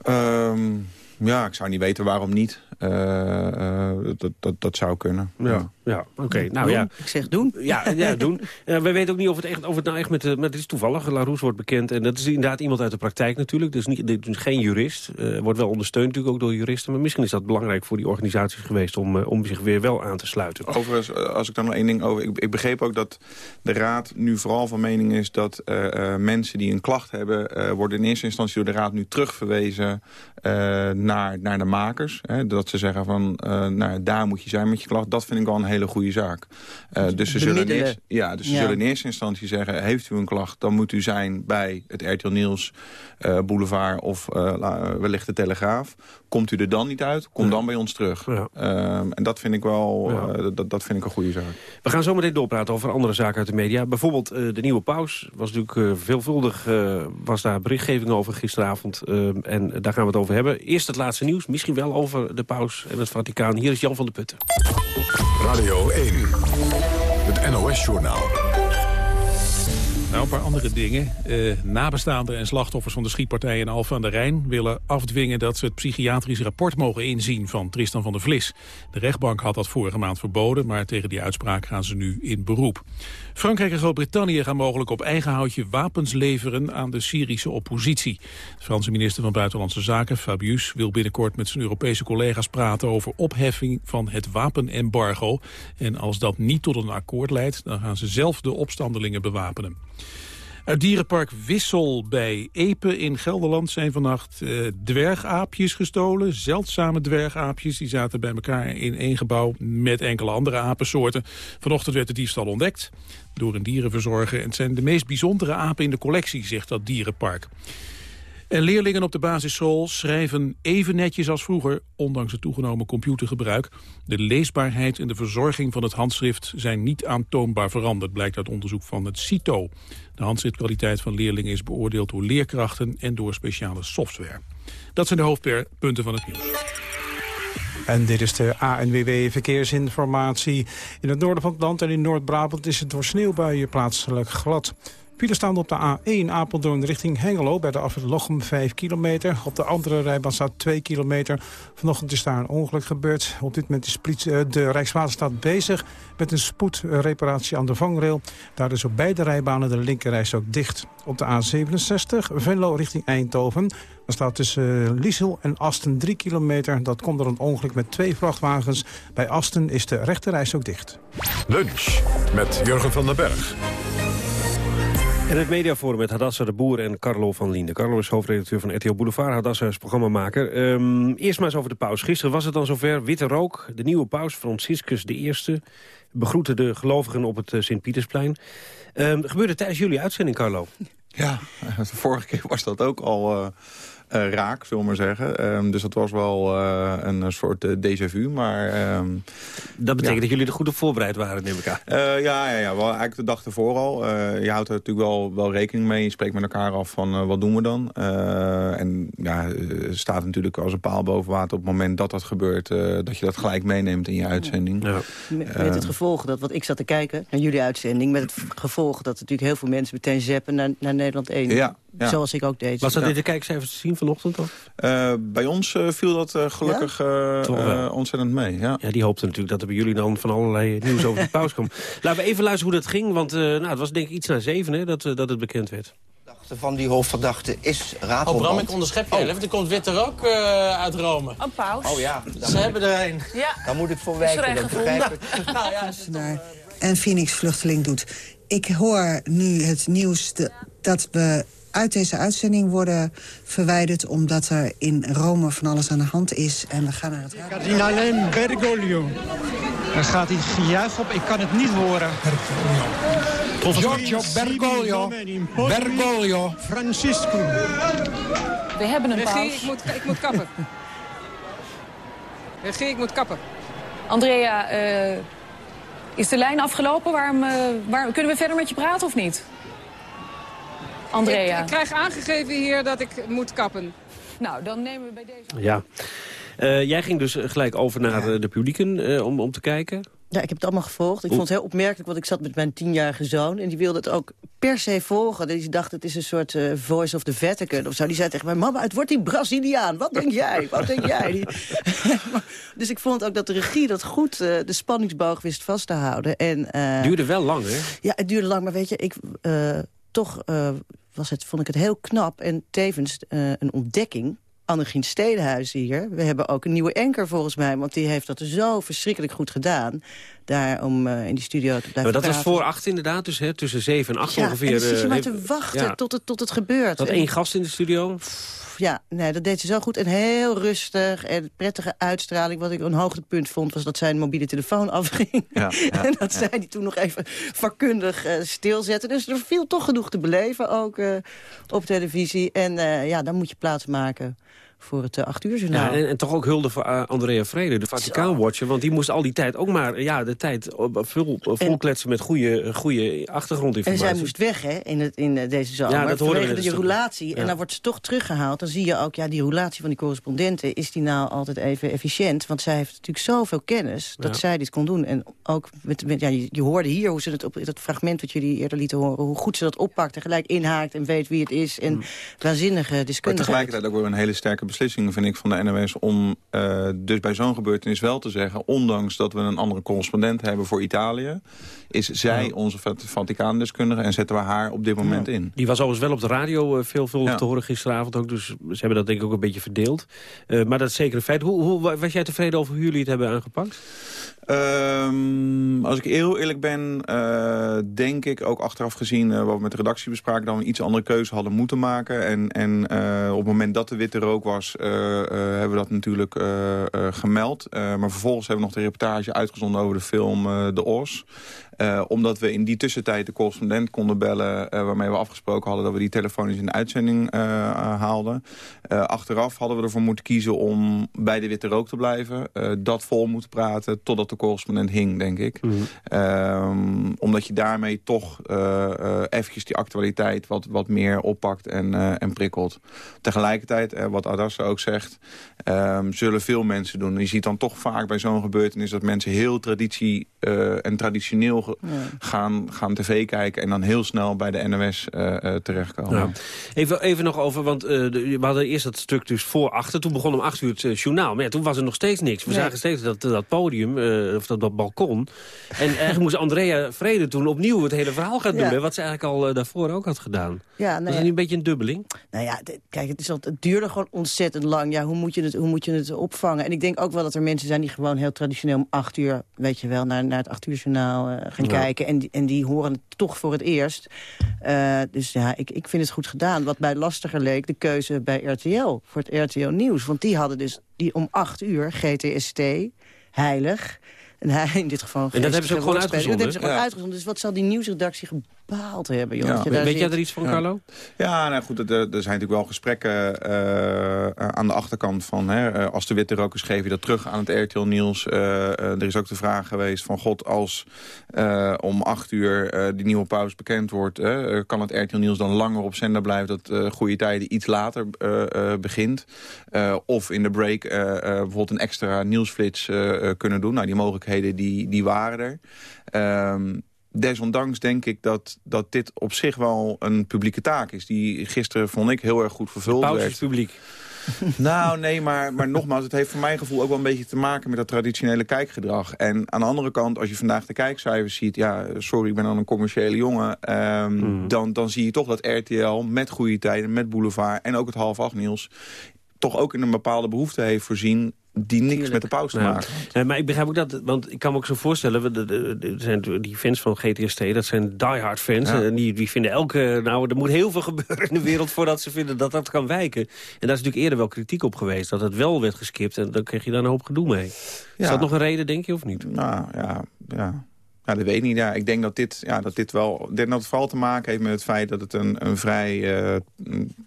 Um, Ja, ik zou niet weten waarom niet. Uh, uh, dat, dat, dat zou kunnen. Ja, ja. oké. Nou ja. Ik zeg doen. Ja, ja doen. Uh, we weten ook niet of het, echt, of het nou echt met... met dit is toevallig. Larousse wordt bekend. En dat is inderdaad iemand uit de praktijk natuurlijk. Dus, niet, dus geen jurist. wordt wel ondersteund natuurlijk ook door juristen. Maar misschien is dat belangrijk voor die organisaties geweest... om, om zich weer wel aan te sluiten. Overigens, als ik dan nog één ding over... Ik, ik begreep ook dat de Raad nu vooral van mening is... dat mensen die een klacht hebben... worden in eerste instantie door de Raad nu terugverwezen... naar, naar de makers. Hè, dat ze zeggen van, uh, nou, daar moet je zijn met je klacht. Dat vind ik wel een hele goede zaak. Uh, dus ze, zullen in, eerst, ja, dus ze zullen in eerste instantie zeggen... heeft u een klacht, dan moet u zijn bij het RTL Nieuws uh, Boulevard... of wellicht de Telegraaf. Komt u er dan niet uit, kom ja. dan bij ons terug. Ja. Ehm, en dat vind ik wel dat, dat vind ik een goede zaak. We gaan zo meteen doorpraten over andere zaken uit de media. Bijvoorbeeld de nieuwe paus. Was natuurlijk veelvuldig was daar berichtgeving over gisteravond. Ehm, en daar gaan we het over hebben. Eerst het laatste nieuws, misschien wel over de paus en het Vaticaan. Hier is Jan van der Putten. Radio 1, het NOS-journaal. Nou, een paar andere dingen. Uh, nabestaanden en slachtoffers van de schietpartij in Alphen aan de Rijn... willen afdwingen dat ze het psychiatrisch rapport mogen inzien van Tristan van der Vlis. De rechtbank had dat vorige maand verboden, maar tegen die uitspraak gaan ze nu in beroep. Frankrijk en Groot-Brittannië gaan mogelijk op eigen houtje wapens leveren aan de Syrische oppositie. De Franse minister van Buitenlandse Zaken, Fabius, wil binnenkort met zijn Europese collega's praten over opheffing van het wapenembargo. En als dat niet tot een akkoord leidt, dan gaan ze zelf de opstandelingen bewapenen. Uit dierenpark Wissel bij Epe in Gelderland zijn vannacht uh, dwergaapjes gestolen. Zeldzame dwergaapjes. Die zaten bij elkaar in één gebouw met enkele andere apensoorten. Vanochtend werd de diefstal ontdekt door een dierenverzorger. En het zijn de meest bijzondere apen in de collectie, zegt dat dierenpark. En leerlingen op de basisschool schrijven even netjes als vroeger, ondanks het toegenomen computergebruik. De leesbaarheid en de verzorging van het handschrift zijn niet aantoonbaar veranderd, blijkt uit onderzoek van het CITO. De handschriftkwaliteit van leerlingen is beoordeeld door leerkrachten en door speciale software. Dat zijn de hoofdpunten van het nieuws. En dit is de ANWB Verkeersinformatie. In het noorden van het land en in Noord-Brabant is het door sneeuwbuien plaatselijk glad. Files staan op de A1 Apeldoorn richting Hengelo... bij de afrit Lochem 5 kilometer. Op de andere rijbaan staat 2 kilometer. Vanochtend is daar een ongeluk gebeurd. Op dit moment is eh, de Rijkswaterstaat bezig... met een spoedreparatie aan de vangrail. Daar is op beide rijbanen de linkerreis ook dicht. Op de A67 Venlo richting Eindhoven... Dan staat tussen uh, Liesel en Asten 3 kilometer. Dat komt door een ongeluk met twee vrachtwagens. Bij Asten is de rechterreis ook dicht. Lunch met Jurgen van den Berg. En het mediaforum met Hadassa de Boer en Carlo van Liende. Carlo is hoofdredacteur van RTL Boulevard, Hadassa is programmamaker. Um, eerst maar eens over de paus. Gisteren was het dan zover, witte rook. De nieuwe paus, Franciscus I, begroette de gelovigen op het uh, Sint-Pietersplein. Um, gebeurde tijdens jullie uitzending, Carlo? Ja, de vorige keer was dat ook al... Uh uh, raak, zullen we maar zeggen. Um, dus dat was wel uh, een soort uh, déjà vu. Maar, um, dat betekent ja. dat jullie er goed op voorbereid waren, neem ik aan. ja, ja, ja, wel eigenlijk de dag ervoor al. je houdt er natuurlijk wel, wel rekening mee. Je spreekt met elkaar af van wat doen we dan. en ja, staat natuurlijk als een paal boven water op het moment dat dat gebeurt. dat je dat gelijk meeneemt in je uitzending. Ja. Met, met het gevolg dat, wat ik zat te kijken naar jullie uitzending... met het gevolg dat natuurlijk heel veel mensen meteen zeppen naar, naar Nederland 1. Ja, ja. Zoals ik ook deed. Was dat in de kijkcijfers te zien vanochtend? Of? Uh, bij ons uh, viel dat uh, gelukkig ja? ontzettend mee. Ja. ja, die hoopte natuurlijk dat er bij jullie dan van allerlei nieuws over de pauze kwam. Laten we even luisteren hoe dat ging. Want nou, het was denk ik iets na zeven hè, dat, dat het bekend werd. Van die hoofdverdachte is Ratelband. Oh Bram, ik onderschep je oh. even. Er komt witte rook uit Rome. Een paus. Oh ja. Ze hebben er een. Ja. Dan moet ik voor wijken, dat begrijp ik. nou, ja, naar en Phoenix Vluchteling doet. Ik hoor nu het nieuws de, dat we uit deze uitzending worden verwijderd... omdat er in Rome van alles aan de hand is. En we gaan naar het... Kardinale Bergoglio. Daar gaat hij gejuich op. Ik kan het niet horen. Giorgio Bergoglio. Bergoglio. Francisco. We hebben een paus. Ik moet, ik moet kappen. Regie, ik moet kappen. Andrea, uh, is de lijn afgelopen? Waarom, uh, waar, kunnen we verder met je praten of niet? Andrea. Ik, ik, krijg aangegeven hier dat ik moet kappen. Nou, dan nemen we bij deze... Ja. Uh, jij ging dus gelijk over naar ja. de publieken uh, om, om te kijken. Ja, ik heb het allemaal gevolgd. Ik vond het heel opmerkelijk, want ik zat met mijn tienjarige zoon... en die wilde het ook per se volgen. Die dacht, het is een soort uh, voice of the Vatican of zo. Die zei tegen mij, mama, het wordt die Braziliaan. Wat denk jij? Wat denk jij? dus ik vond ook dat de regie dat goed uh, de spanningsboog wist vast te houden. En, uh, duurde wel lang, hè? Ja, het duurde lang, maar weet je, ik... toch was het, vond ik het heel knap en tevens een ontdekking Annegien Stedenhuis hier. We hebben ook een nieuwe anker volgens mij, want die heeft dat zo verschrikkelijk goed gedaan. Daar om uh, in die studio te blijven maar Dat praten. was voor acht inderdaad, dus hè, tussen zeven en acht ja, ongeveer. dan zit je uh, maar te wachten ja. tot, het, tot het gebeurt. Dat één gast in de studio? Ja, nee, dat deed ze zo goed en heel rustig en prettige uitstraling. Wat ik een hoogtepunt vond, was dat zijn mobiele telefoon afging. Ja, ja, en dat zij die toen nog even vakkundig uh, stilzetten. Dus er viel toch genoeg te beleven, ook uh, op televisie. En uh, ja, dan moet je plaats maken voor het uh, acht uur journaal. Ja, en, en, toch ook hulde voor uh, Andrea Vrede, de Vaticaanwatcher. Want die moest al die tijd ook maar ja, de tijd vol, vol kletsen met goede, goede achtergrondinformatie. En zij moest weg hè, in, het, in deze zomer. Ja, dat hoorde we die roulatie. Ja. En dan wordt ze toch teruggehaald. Dan zie je ook, ja, die roulatie van die correspondenten... is die nou altijd even efficiënt? Want zij heeft natuurlijk zoveel kennis dat ja. zij dit kon doen. En ook, met, met, ja, je, je, hoorde hier hoe ze het op dat fragment wat jullie eerder lieten horen... hoe goed ze dat oppakt en gelijk inhaakt en weet wie het is. En hmm. waanzinnige deskundigheid. Maar tegelijkertijd ook weer een hele sterke beslissing, vind ik, van de NOS... om uh, dus bij zo'n gebeurtenis wel te zeggen... ondanks dat we een andere correspondent hebben voor Italië... is zij ja. onze Vaticaandeskundige en zetten we haar op dit moment ja. in. Die was overigens wel op de radio uh, veel, veel ja. te horen gisteravond ook. Dus ze hebben dat denk ik ook een beetje verdeeld. Uh, maar dat is zeker een feit. Hoe, hoe, was jij tevreden over hoe jullie het hebben aangepakt? Um, als ik heel eerlijk ben, uh, denk ik ook achteraf gezien... Uh, wat we met de redactie bespraken, dat we iets andere keuze hadden moeten maken. En, en uh, op het moment dat er witte rook was, hebben we dat natuurlijk gemeld. maar vervolgens hebben we nog de reportage uitgezonden over de film De Os. Uh, omdat we in die tussentijd de correspondent konden bellen... Uh, waarmee we afgesproken hadden dat we die telefonisch in de uitzending uh, haalden. achteraf hadden we ervoor moeten kiezen om bij de witte rook te blijven. dat vol moeten praten totdat de correspondent hing, denk ik. Mm -hmm. omdat je daarmee toch eventjes die actualiteit wat, wat meer oppakt en, en prikkelt. Tegelijkertijd, wat Adassa ook zegt, um, zullen veel mensen doen. Je ziet dan toch vaak bij zo'n gebeurtenis dat mensen heel traditie en traditioneel ja. gaan, gaan tv kijken... en dan heel snel bij de NOS uh, uh, terechtkomen. Ja. Even, even nog over, want uh, de, we hadden eerst dat stuk dus voor achter. Toen begon om acht uur het journaal. Maar ja, toen was er nog steeds niks. We nee. zagen steeds dat, dat podium, of dat, dat balkon. En eigenlijk moest Andrea Vrede toen opnieuw het hele verhaal gaan doen. Ja. Hè, wat ze eigenlijk al daarvoor ook had gedaan. Ja, nee, was dat niet een beetje een dubbeling? Nou ja, kijk, het, is al, het duurde gewoon ontzettend lang. Ja, hoe moet, je het, hoe moet je het opvangen? En ik denk ook wel dat er mensen zijn die gewoon heel traditioneel om acht uur... weet je wel, naar, naar het acht uur journaal gaan ja. kijken. En die, en die horen het toch voor het eerst. Uh, dus ja, ik, ik vind het goed gedaan. Wat mij lastiger leek, de keuze bij RTL. Voor het RTL Nieuws. Want die hadden dus die om acht uur GTST, heilig... En hij in dit geval... En dat hebben ze ook gewoon uitgezonden? Dat hebben ze gewoon ja. uitgezonden. Dus wat zal die nieuwsredactie gebaald hebben? Joh, ja. je Weet jij er iets van, ja. Carlo? Ja, nou goed, er, er zijn natuurlijk wel gesprekken uh, aan de achterkant van... Hè, als de witte rokers geef je dat terug aan het RTL Nieuws. Uh, er is ook de vraag geweest van... God, als om acht uur die nieuwe pauze bekend wordt... kan het RTL Nieuws dan langer op zender blijven... dat Goede Tijden iets later begint? of in de break bijvoorbeeld een extra nieuwsflits kunnen doen? Nou, die mogelijkheden die, die waren er. Um, desondanks denk ik dat, dat dit op zich wel een publieke taak is. Die gisteren, vond ik, heel erg goed vervuld werd. publiek. nou, nee, maar, maar nogmaals, het heeft voor mijn gevoel ook wel een beetje te maken met dat traditionele kijkgedrag. En aan de andere kant, als je vandaag de kijkcijfers ziet, ja, sorry, ik ben dan een commerciële jongen, um, mm. dan, dan zie je toch dat RTL met goede tijden, met Boulevard en ook het half acht nieuws, toch ook in een bepaalde behoefte heeft voorzien die niks Tuurlijk. met de pauze te maken. Ja, maar ik begrijp ook dat, want ik kan me ook zo voorstellen... De, de, de, zijn die fans van GTST, dat zijn diehard fans. Ja. En die, die vinden elke... Nou, er moet heel veel gebeuren in de wereld voordat ze vinden dat dat kan wijken. En daar is natuurlijk eerder wel kritiek op geweest. Dat het wel werd geskipt en dan kreeg je daar een hoop gedoe mee. Ja. Is dat nog een reden, denk je, of niet? Nou, ja, ja. Ja, dat weet ik niet. Ja, ik denk dat dit, ja, dat dit wel ik denk dat het vooral te maken heeft met het feit dat het een, een vrij uh,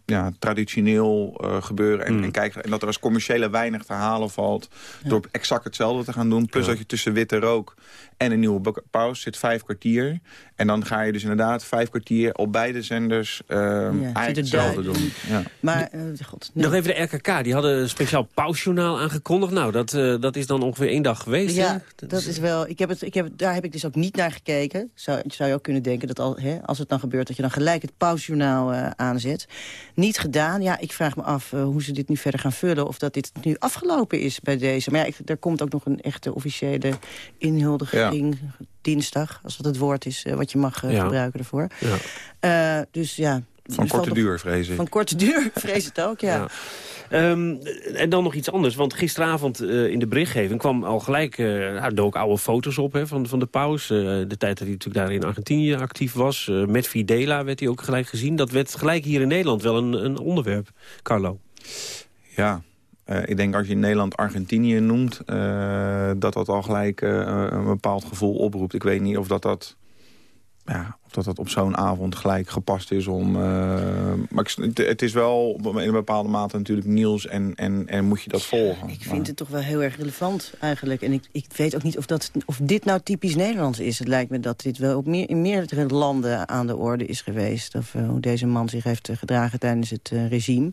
ja, traditioneel uh, gebeuren en, mm. en, kijk, en dat er als commerciële weinig te halen valt ja. door exact hetzelfde te gaan doen. Plus ja. dat je tussen witte rook en een nieuwe pauze zit vijf kwartier. En dan ga je dus inderdaad vijf kwartier op beide zenders uh, ja, eigenlijk hetzelfde doen. Ja. Maar, uh, God, nee. Nog even de RKK, die hadden een speciaal pausjournaal aangekondigd. Nou, dat, uh, dat is dan ongeveer één dag geweest. Ja, dat, dat is wel. Ik heb het, ik heb, daar heb ik dus ook niet naar gekeken. Zou, zou je ook kunnen denken dat al, hè, als het dan gebeurt... dat je dan gelijk het pausjournaal uh, aanzet. Niet gedaan. Ja, ik vraag me af uh, hoe ze dit nu verder gaan vullen. Of dat dit nu afgelopen is bij deze. Maar ja, ik, er komt ook nog een echte officiële inhuldiging... Ja. Dinsdag, als dat het woord is uh, wat je mag ja. gebruiken ervoor. Ja. dus ja... Van korte duur, vrees ik. Van korte duur, vrees het ook, ja. Um, en dan nog iets anders, want gisteravond uh, in de berichtgeving kwam al gelijk... Uh, ook oude foto's op hè, van, van de paus. Uh, de tijd dat hij natuurlijk daar in Argentinië actief was. met Videla werd hij ook gelijk gezien. Dat werd gelijk hier in Nederland wel een, een onderwerp, Carlo. Ja, uh, ik denk als je in Nederland Argentinië noemt... Uh, dat dat al gelijk uh, een bepaald gevoel oproept. Ik weet niet of dat dat ja, of dat dat op zo'n avond gelijk gepast is om... Maar het, het, is wel in een bepaalde mate natuurlijk nieuws en, en, en moet je dat volgen. Ik vind maar. het toch wel heel erg relevant eigenlijk. En ik, ik weet ook niet of, dat, of dit nou typisch Nederlands is. Het lijkt me dat dit wel op meer, in meerdere landen aan de orde is geweest. Of hoe deze man zich heeft gedragen tijdens het regime.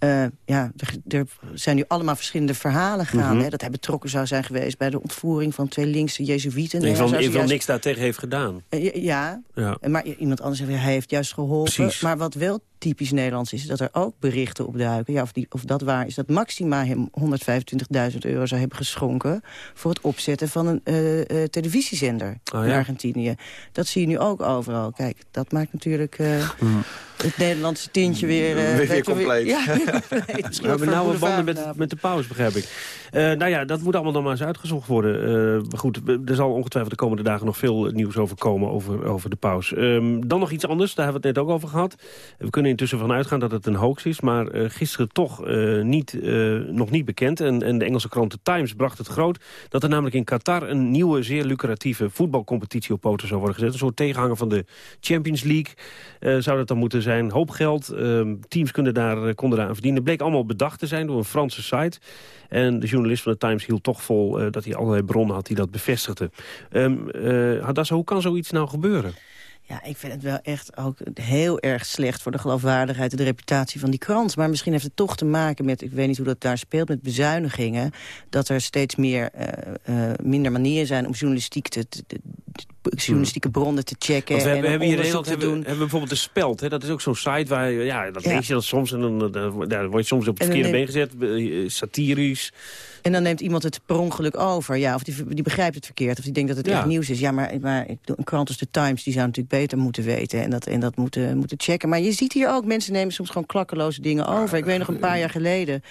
Uh, ja, er, er, zijn nu allemaal verschillende verhalen gaan. Mm -hmm. hè, dat hij betrokken zou zijn geweest bij de ontvoering van twee linkse jezuïeten. Nee, van, juist... niks daartegen heeft gedaan. Uh, ja, ja, maar iemand anders zegt, hij heeft juist geholpen. Precies. Maar wat wel typisch Nederlands is, dat er ook berichten opduiken. Ja, of, die, of dat waar is, dat Maxima hem 125.000 euro zou hebben geschonken... voor het opzetten van een uh, uh, televisiezender oh, in ja? Argentinië. Dat zie je nu ook overal. Kijk, dat maakt natuurlijk... Mm. Het Nederlandse tintje weer... Uh, weer, weer compleet. Weer, ja, compleet. We hebben nauwe banden met, met de paus, begrijp ik. Nou ja, dat moet allemaal nog maar eens uitgezocht worden. Goed, er zal ongetwijfeld de komende dagen nog veel nieuws over komen over, over de paus. Um, dan nog iets anders, daar hebben we het net ook over gehad. We kunnen intussen van uitgaan dat het een hoax is... maar uh, gisteren toch uh, niet, uh, nog niet bekend. En, en de Engelse krant The Times bracht het groot... dat er namelijk in Qatar een nieuwe, zeer lucratieve voetbalcompetitie op poten zou worden gezet. Een soort tegenhanger van de Champions League zou dat dan moeten zijn. Hoop geld, ehm, teams kunnen daar, konden daar aan verdienen. Bleek allemaal bedacht te zijn door een Franse site. En de journalist van The Times hield toch vol dat hij allerlei bronnen had die dat bevestigden. Um, hoe kan zoiets nou gebeuren? Ja, ik vind het wel echt ook heel erg slecht voor de geloofwaardigheid en de reputatie van die krant. Maar misschien heeft het toch te maken met, ik weet niet hoe dat daar speelt, met bezuinigingen. Dat er steeds meer, uh, uh, minder manieren zijn om journalistiek te, te, te journalistieke bronnen te checken. Want we hebben, en hebben hier te hebben, doen. hebben we bijvoorbeeld de speld. Hè? Dat is ook zo'n site waar ja, dat lees je dat soms en dan, dan, dan word je soms op het verkeerde been gezet, eh, satirisch. En dan neemt iemand het per ongeluk over. Ja, of die, die begrijpt het verkeerd. Of die denkt dat het Ja. echt nieuws is. Ja, maar, maar ik bedoel, een krant als de Times... die zou natuurlijk beter moeten weten. En dat, en dat moeten, moeten checken. Maar je ziet hier ook, mensen nemen soms gewoon klakkeloze dingen over. Ik weet nog een paar jaar geleden...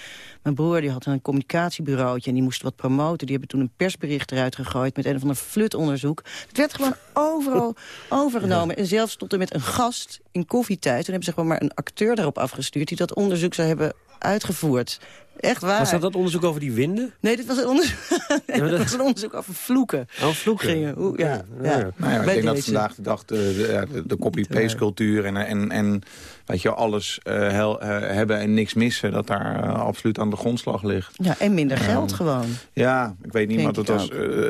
Mijn broer die had een communicatiebureautje... en die moest wat promoten. Die hebben toen een persbericht eruit gegooid... met een of ander flutonderzoek. Het werd gewoon overal overgenomen. En zelfs tot en met een gast in koffietijd. Toen hebben ze gewoon maar een acteur daarop afgestuurd... die dat onderzoek zou hebben uitgevoerd. Echt waar. Was dat dat onderzoek over die winden? Nee, dit was een onderzoek, nee, dat dat- was een onderzoek over vloeken. Oh, vloeken. Gingen, hoe, ja, ja. Nou ja, ik denk dat vandaag de dag de, de, ja, de- de copy-paste cultuur en, en, en weet je, alles eh, hel- eh, hebben en niks missen, dat daar eh, absoluut aan de grondslag ligt. Ja, en minder geld gewoon. Ja, ik weet niet, maar dat was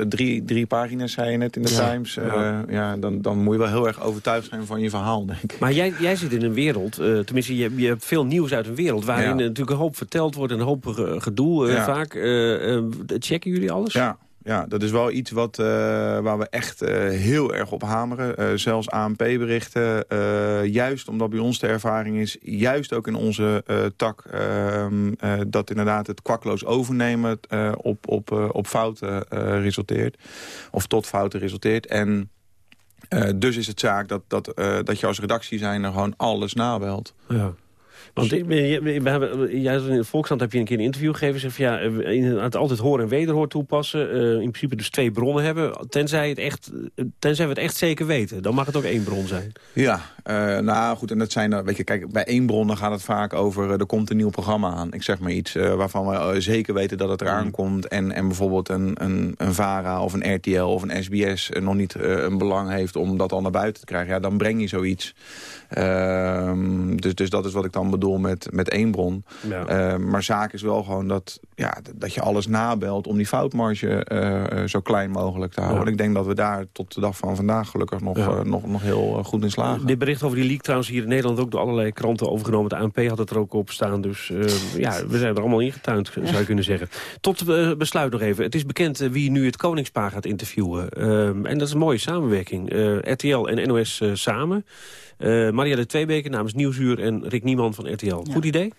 drie, drie pagina's, zei je net in de Ja. Times. Eh, Ja. ja. dan, dan moet je wel heel erg overtuigd zijn van je verhaal, denk ik. Maar jij, jij zit in een wereld, eh, tenminste je, je hebt veel nieuws uit een wereld... waarin Ja. natuurlijk een hoop verteld wordt en een hoop gedoe eh, Ja. vaak. Eh, eh, checken jullie alles? Ja, ja, dat is wel iets wat, waar we echt heel erg op hameren. Zelfs ANP-berichten. juist omdat bij ons de ervaring is, juist ook in onze tak... ehm, eh, dat inderdaad het kwakloos overnemen op, op, op fouten resulteert. Of tot fouten resulteert. En dus is het zaak dat, dat, dat je als redactie zijn er gewoon alles nabelt. Ja. Want eh, je- we hebben, juist in de Volkskrant heb je een keer een interview gegeven. Zeg, van, ja, eh, inderdaad altijd hoor en wederhoor toepassen. eh, in principe dus twee bronnen hebben. Tenzij, het echt, eh, tenzij we het echt zeker weten. Dan mag het ook één bron zijn. Ja, eh, nou goed, en dat zijn, weet je, kijk, bij één bron dan gaat het vaak over, eh, er komt een nieuw programma aan. Ik zeg maar iets eh, waarvan we eh, zeker weten dat het eraan komt. En, en bijvoorbeeld een, een, een VARA of een RTL of een SBS eh, nog niet eh, een belang heeft om dat al naar buiten te krijgen. Ja, dan breng je zoiets. Ehm, dus, dus dat is wat ik dan bedoel met, met één bron. Ja. Ehm, maar zaak is wel gewoon dat, ja, dat je alles nabelt om die foutmarge eh, eh, zo klein mogelijk te houden. Ja. Ik denk dat we daar tot de dag van vandaag gelukkig nog, Ja. eh, nog, nog heel eh, goed in slagen. Dit bericht over die leak trouwens hier in Nederland ook door allerlei kranten overgenomen. Het ANP had het er ook op staan. Dus eh, ja, we zijn er allemaal ingetuind, zou je kunnen zeggen. Tot eh, besluit nog even. Het is bekend eh, wie nu het Koningspaar gaat interviewen. Ehm, en dat is een mooie samenwerking. Eh, RTL en NOS eh, Eh Marielle Tweebeke namens Nieuwsuur en Rick Nieman van RTL. Goed idee?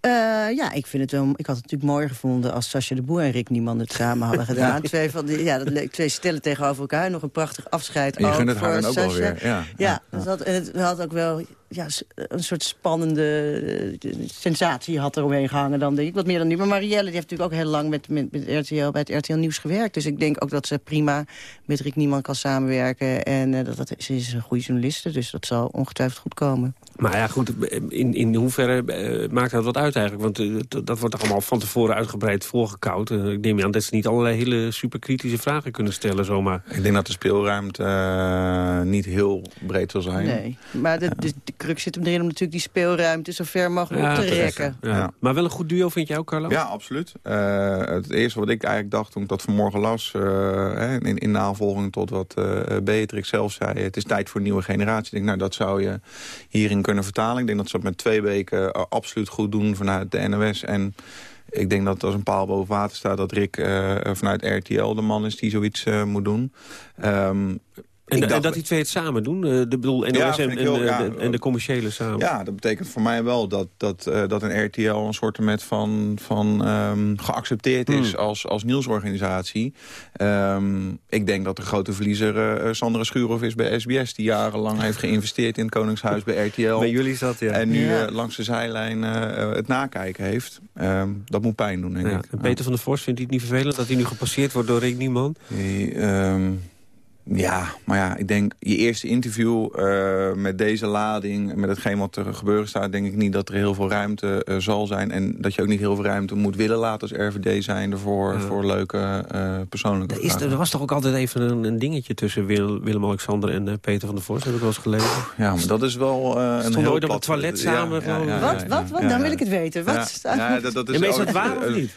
Eh, ja, ik vind het wel. Ik had het natuurlijk mooier gevonden als Sascha de Boer en Rick Nieman het samen hadden gedaan. Twee, van die, ja, dat leek, twee stellen tegenover elkaar. Nog een prachtig afscheid. Je ook gunt het voor haar dan ook wel Sascha. weer, ja. Ja, dat had, en het had ook wel ja, een soort spannende eh, sensatie had er omheen gehangen dan, denk ik. Wat meer dan nu. Maar Marielle die heeft natuurlijk ook heel lang met, met, met RTL, bij het RTL Nieuws gewerkt. Dus ik denk ook dat ze prima met Rick Nieman kan samenwerken. En eh, dat, dat, ze is een goede journaliste, dus dat zal ongetwijfeld goed komen. Maar ja, goed, in, in hoeverre eh, maakt dat wat uit eigenlijk? Want dat- wordt toch allemaal van tevoren uitgebreid voorgekoud. Ik neem aan dat ze niet allerlei hele superkritische vragen kunnen stellen zomaar. Ik denk dat de speelruimte eh, niet heel breed zal zijn. Nee, maar de, de, de crux zit hem erin om natuurlijk die speelruimte zo ver mogelijk Ja, op te terecht. rekken. Ja. Ja. Maar wel een goed duo vind jij ook, Carlo? Ja, absoluut. Eh, het eerste wat ik eigenlijk dacht toen ik dat vanmorgen las... eh, hè, in, in navolging tot wat eh Beatrix zelf zei... het is tijd voor een nieuwe generatie. Ik denk, nou, dat zou je hierin kunnen vertalen. Ik denk dat ze dat met twee weken absoluut goed doen vanuit de NOS. En ik denk dat als een paal boven water staat... dat Rick eh, vanuit RTL de man is die zoiets eh, moet doen. Ehm, En, dat die twee het samen doen? eh, de bedoel, NOS Ja, en, vind en, heel- eh, ja, de, en de commerciële samen. Ja, dat betekent voor mij wel dat, dat, eh, dat een RTL een soort met van, van ehm, geaccepteerd is Hmm. als, als nieuwsorganisatie. Ehm, ik denk dat de grote verliezer eh, Sandra Schuurhoff is bij SBS... die jarenlang heeft geïnvesteerd in het Koningshuis bij RTL. Bij jullie dat, ja. En nu Ja. langs de zijlijn eh, het nakijken heeft. Ehm, dat moet pijn doen, denk Ja. ik. En Peter van der Vorst vindt hij het niet vervelend dat hij nu gepasseerd wordt door Rick Nieman? Die, ehm, ja, maar ja, ik denk je eerste interview eh, met deze lading... met hetgeen wat er gebeuren staat... denk ik niet dat er heel veel ruimte eh, zal zijn... en dat je ook niet heel veel ruimte moet willen laten als RVD zijn... voor, Ja. voor leuke eh, persoonlijke Er, is, vragen. er was toch ook altijd even een, een dingetje tussen Wil- Willem-Alexander en Peter van der Vorst, heb ik wel eens gelezen. Ja, maar dat is wel eh, een Stonden heel ooit op het toilet samen, ja, ja, Wat, wat, wat? ja, Dan wil ik het weten. Wat? Ja, ja, dat, dat is dat waar of niet?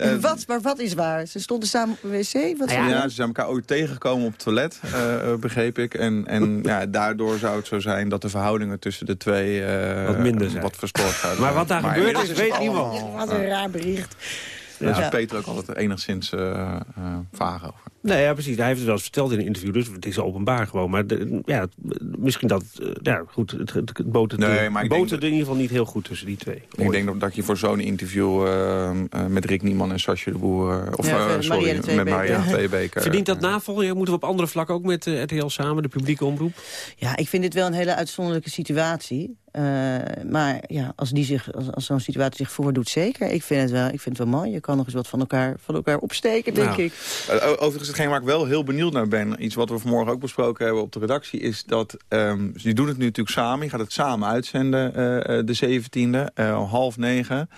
Eh, wat, maar wat is waar? Ze stonden samen op een wc? Wat Ja, zei je? ze zijn elkaar ooit tegengekomen op het toilet, eh, eh, begreep ik. En, en ja, daardoor zou het zo zijn dat de verhoudingen tussen de twee... eh, Wat minder zijn. Wat verstoord zouden Maar wat daar gebeurd inmiddels is, weet niemand. Wat een raar bericht. Daar is Ja. Peter ook altijd enigszins eh eh, vaag over. Nee, ja, precies. Hij heeft het wel eens verteld in een interview, dus het is openbaar gewoon. Maar de, ja, misschien dat... eh, ja, goed, het, het, het Nee, maar het in ieder geval niet heel goed tussen die twee. Ik denk dat, dat je voor zo'n interview eh, eh, met Rick Nieman en Sascha de Boer... of Ja, sorry, met Tweebeke. Marianne Tweebeke. Verdient dat navolging? Moeten we op andere vlakken ook met RTL samen, de publieke omroep? Ja, ik vind dit wel een hele uitzonderlijke situatie. Eh, maar ja, als, die zich, als, als zo'n situatie zich voordoet, zeker. Ik vind, het wel, ik vind het wel mooi. Je kan nog eens wat van elkaar, van elkaar opsteken, denk Nou, ik. eh, overigens, hetgeen waar ik wel heel benieuwd naar ben... iets wat we vanmorgen ook besproken hebben op de redactie... is dat, ehm je doet het nu natuurlijk samen. Je gaat het samen uitzenden, eh, de 17e, eh, om half negen.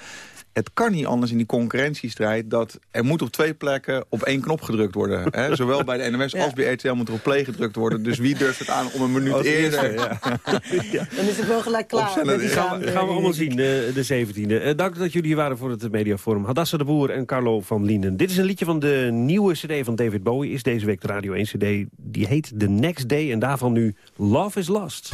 Het kan niet anders in die concurrentiestrijd... dat er moet op twee plekken op één knop gedrukt worden. Hè? Zowel bij de NMS als bij RTL moet er op play gedrukt worden. Dus wie durft het aan om een minuut Als eerder... Ja. Dan is het wel gelijk klaar. Met die. Gaan we, gaan we allemaal zien, de, de 17e. Eh, dank dat jullie hier waren voor het Mediaforum. Hadassa de Boer en Carlo van Lienen. Dit is een liedje van de nieuwe cd van David Bowie. Is deze week de Radio 1 cd. Die heet The Next Day en daarvan nu Love is Lost.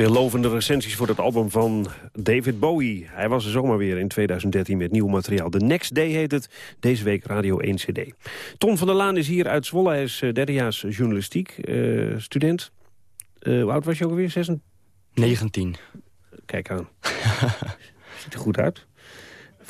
Veel lovende recensies voor het album van David Bowie. Hij was er zomaar weer in 2013 met nieuw materiaal. The Next Day heet het, deze week Radio 1 CD. Ton van der Laan is hier uit Zwolle. Hij is uh, derdejaars journalistiek, eh, student. Uh, hoe oud was je ook alweer? 16? 19. Kijk aan. Ziet er goed uit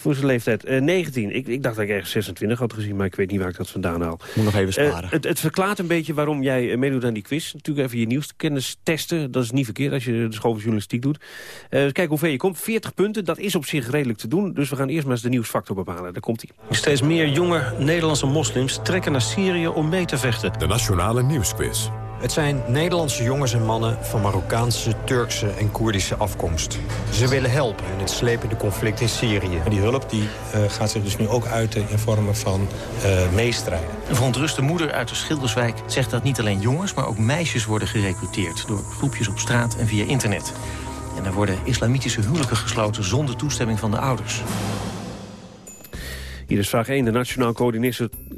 voor zijn leeftijd. Uh, 19. Ik, ik dacht dat ik ergens 26 had gezien, maar ik weet niet waar ik dat vandaan haal. Moet nog even sparen. Uh, het, het, verklaart een beetje waarom jij uh, meedoet aan die quiz. Natuurlijk even je nieuwste kennis testen. Dat is niet verkeerd als je de school van journalistiek doet. Dus kijk hoe ver je komt. 40 punten, dat is op zich redelijk te doen. Dus we gaan eerst maar eens de nieuwsfactor bepalen. Daar komt hij. Steeds meer jonge Nederlandse moslims trekken naar Syrië om mee te vechten. De Nationale Nieuwsquiz. Het zijn Nederlandse jongens en mannen van Marokkaanse, Turkse en Koerdische afkomst. Ze willen helpen in het slepende conflict in Syrië. En die hulp die, uh, gaat zich dus nu ook uiten in vormen van uh, meestrijden. Een verontruste moeder uit de Schilderswijk zegt dat niet alleen jongens... maar ook meisjes worden gerecruiteerd door groepjes op straat en via internet. En er worden islamitische huwelijken gesloten zonder toestemming van de ouders. Hier is vraag 1. De Nationaal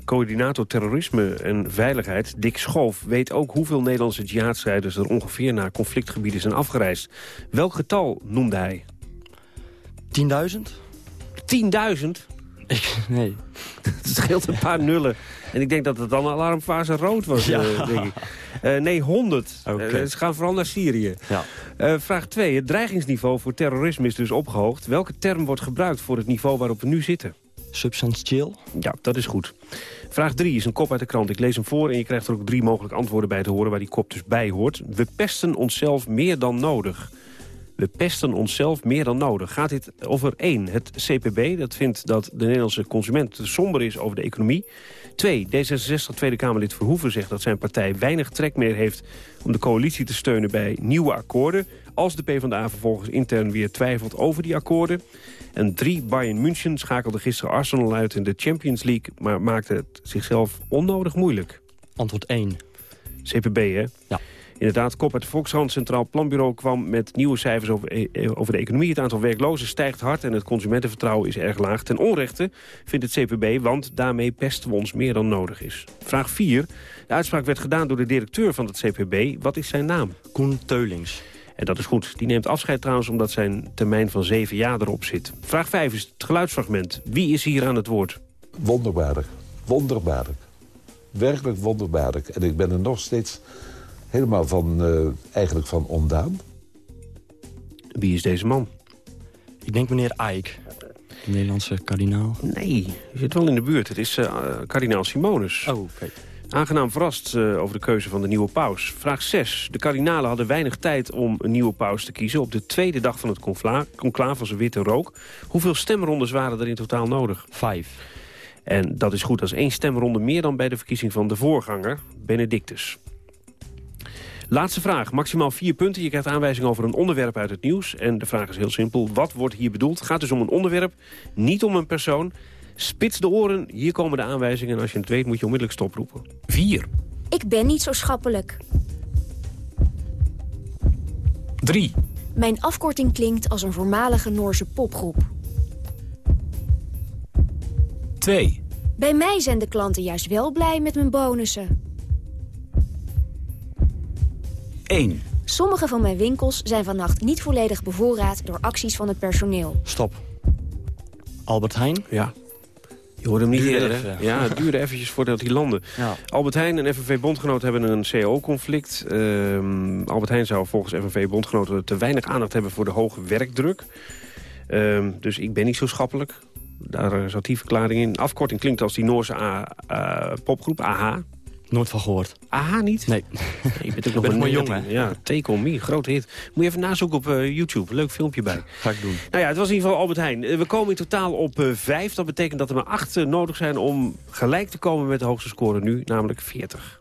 Coördinator Terrorisme en Veiligheid, Dick Schoof... weet ook hoeveel Nederlandse jihadstrijders er ongeveer naar conflictgebieden zijn afgereisd. Welk getal noemde hij? 10.000? 10.000? Nee. Het scheelt een paar nullen. En ik denk dat het dan alarmfase rood was, ja. uh, denk ik. Uh, nee, 100. Okay. Uh, ze gaan vooral naar Syrië. Ja. vraag 2. Het dreigingsniveau voor terrorisme is dus opgehoogd. Welke term wordt gebruikt voor het niveau waarop we nu zitten? Substantieel? Ja, dat is goed. Vraag 3 is een kop uit de krant. Ik lees hem voor en je krijgt er ook drie mogelijke antwoorden bij te horen... waar die kop dus bij hoort. We pesten onszelf meer dan nodig. We pesten onszelf meer dan nodig. Gaat dit over één, het CPB. Dat vindt dat de Nederlandse consument te somber is over de economie. Twee, D66 Tweede Kamerlid Verhoeven zegt dat zijn partij weinig trek meer heeft... om de coalitie te steunen bij nieuwe akkoorden... als de PvdA vervolgens intern weer twijfelt over die akkoorden. En drie, Bayern München schakelde gisteren Arsenal uit in de Champions League... maar maakte het zichzelf onnodig moeilijk. Antwoord 1. CPB, hè? Ja. Inderdaad, kop uit de Volkskrant Centraal Planbureau kwam met nieuwe cijfers over, over de economie. Het aantal werklozen stijgt hard en het consumentenvertrouwen is erg laag. Ten onrechte vindt het CPB, want daarmee pesten we ons meer dan nodig is. Vraag 4. De uitspraak werd gedaan door de directeur van het CPB. Wat is zijn naam? Koen Teulings. En dat is goed. Die neemt afscheid trouwens omdat zijn termijn van zeven jaar erop zit. Vraag 5 is het geluidsfragment. Wie is hier aan het woord? Wonderbaarlijk. Wonderbaarlijk. Werkelijk wonderbaarlijk. En ik ben er nog steeds helemaal van, uh, eigenlijk van ondaan. Wie is deze man? Ik denk meneer Eijk. De Nederlandse kardinaal. Nee, je zit wel in de buurt. Het is uh, kardinaal Simonus. Oh, oké. Okay. Aangenaam verrast uh, over de keuze van de nieuwe paus. Vraag 6. De kardinalen hadden weinig tijd om een nieuwe paus te kiezen. Op de tweede dag van het conclaaf was er witte rook. Hoeveel stemrondes waren er in totaal nodig? Vijf. En dat is goed. Is één stemronde meer dan bij de verkiezing van de voorganger, Benedictus. Laatste vraag. Maximaal vier punten. Je krijgt aanwijzing over een onderwerp uit het nieuws. En de vraag is heel simpel. Wat wordt hier bedoeld? Het gaat dus om een onderwerp, niet om een persoon. Spits de oren. Hier komen de aanwijzingen. En als je het weet moet je onmiddellijk stoproepen. 4. Ik ben niet zo schappelijk. 3. Mijn afkorting klinkt als een voormalige Noorse popgroep. 2. Bij mij zijn de klanten juist wel blij met mijn bonussen. 1. Sommige van mijn winkels zijn vannacht niet volledig bevoorraad door acties van het personeel. Stop. Albert Heijn? Ja. Je hoorde hem niet Duurde eerder, even. Ja, het duurde eventjes voordat hij landde. Ja. Albert Heijn en FNV-bondgenoot hebben een CO-conflict. Ehm, Albert Heijn zou volgens FNV-bondgenoten te weinig aandacht hebben voor de hoge werkdruk. Ehm, dus ik ben niet zo schappelijk. Daar zat die verklaring in. Afkorting klinkt als die Noorse A- eh, popgroep, AHA. Nooit van gehoord. AHA niet? Nee. Je bent ook nog Ben maar jong, hè? Ja, Take On Me, grote hit. Moet je even nazoeken op eh, YouTube. Leuk filmpje bij. Ga ik doen. Nou ja, het was in ieder geval Albert Heijn. Eh, We komen in totaal op eh, vijf. Dat betekent dat er maar acht nodig zijn om gelijk te komen met de hoogste score nu, namelijk 40.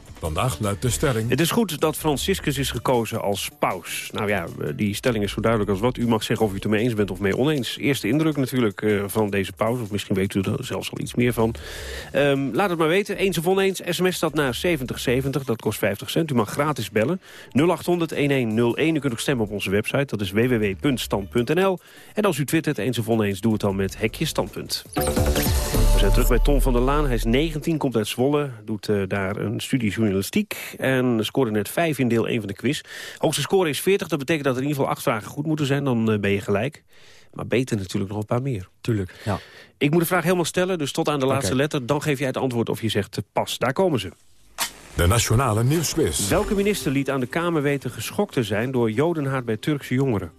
Vandaag luidt de stelling... Het is goed dat Franciscus is gekozen als paus. Nou ja, die stelling is zo duidelijk als wat. U mag zeggen of u het ermee eens bent of mee oneens. Eerste indruk natuurlijk eh, van deze paus. Of misschien weet u er zelfs al iets meer van. Ehm, laat het maar weten. Eens of oneens. SMS staat naar 7070. Dat kost 50 cent. U mag gratis bellen. 0800-1101. U kunt ook stemmen op onze website. Dat is www.stand.nl. En als u twittert eens of oneens, doe het dan met hekje standpunt. Zijn terug bij Tom van der Laan. Hij is 19, komt uit Zwolle. Doet uh, daar een studie journalistiek. En scoorde net 5 in deel 1 van de quiz. Hoogste score is 40. Dat betekent dat er in ieder geval 8 vragen goed moeten zijn. Dan uh, ben je gelijk. Maar beter natuurlijk nog een paar meer. Tuurlijk, ja. Ik moet de vraag helemaal stellen, dus tot aan de laatste okay. letter. Dan geef jij het antwoord of je zegt uh, pas. Daar komen ze. De Nationale Nieuwsquiz. Welke minister liet aan de Kamer weten geschokt te zijn... door jodenhaat bij Turkse jongeren?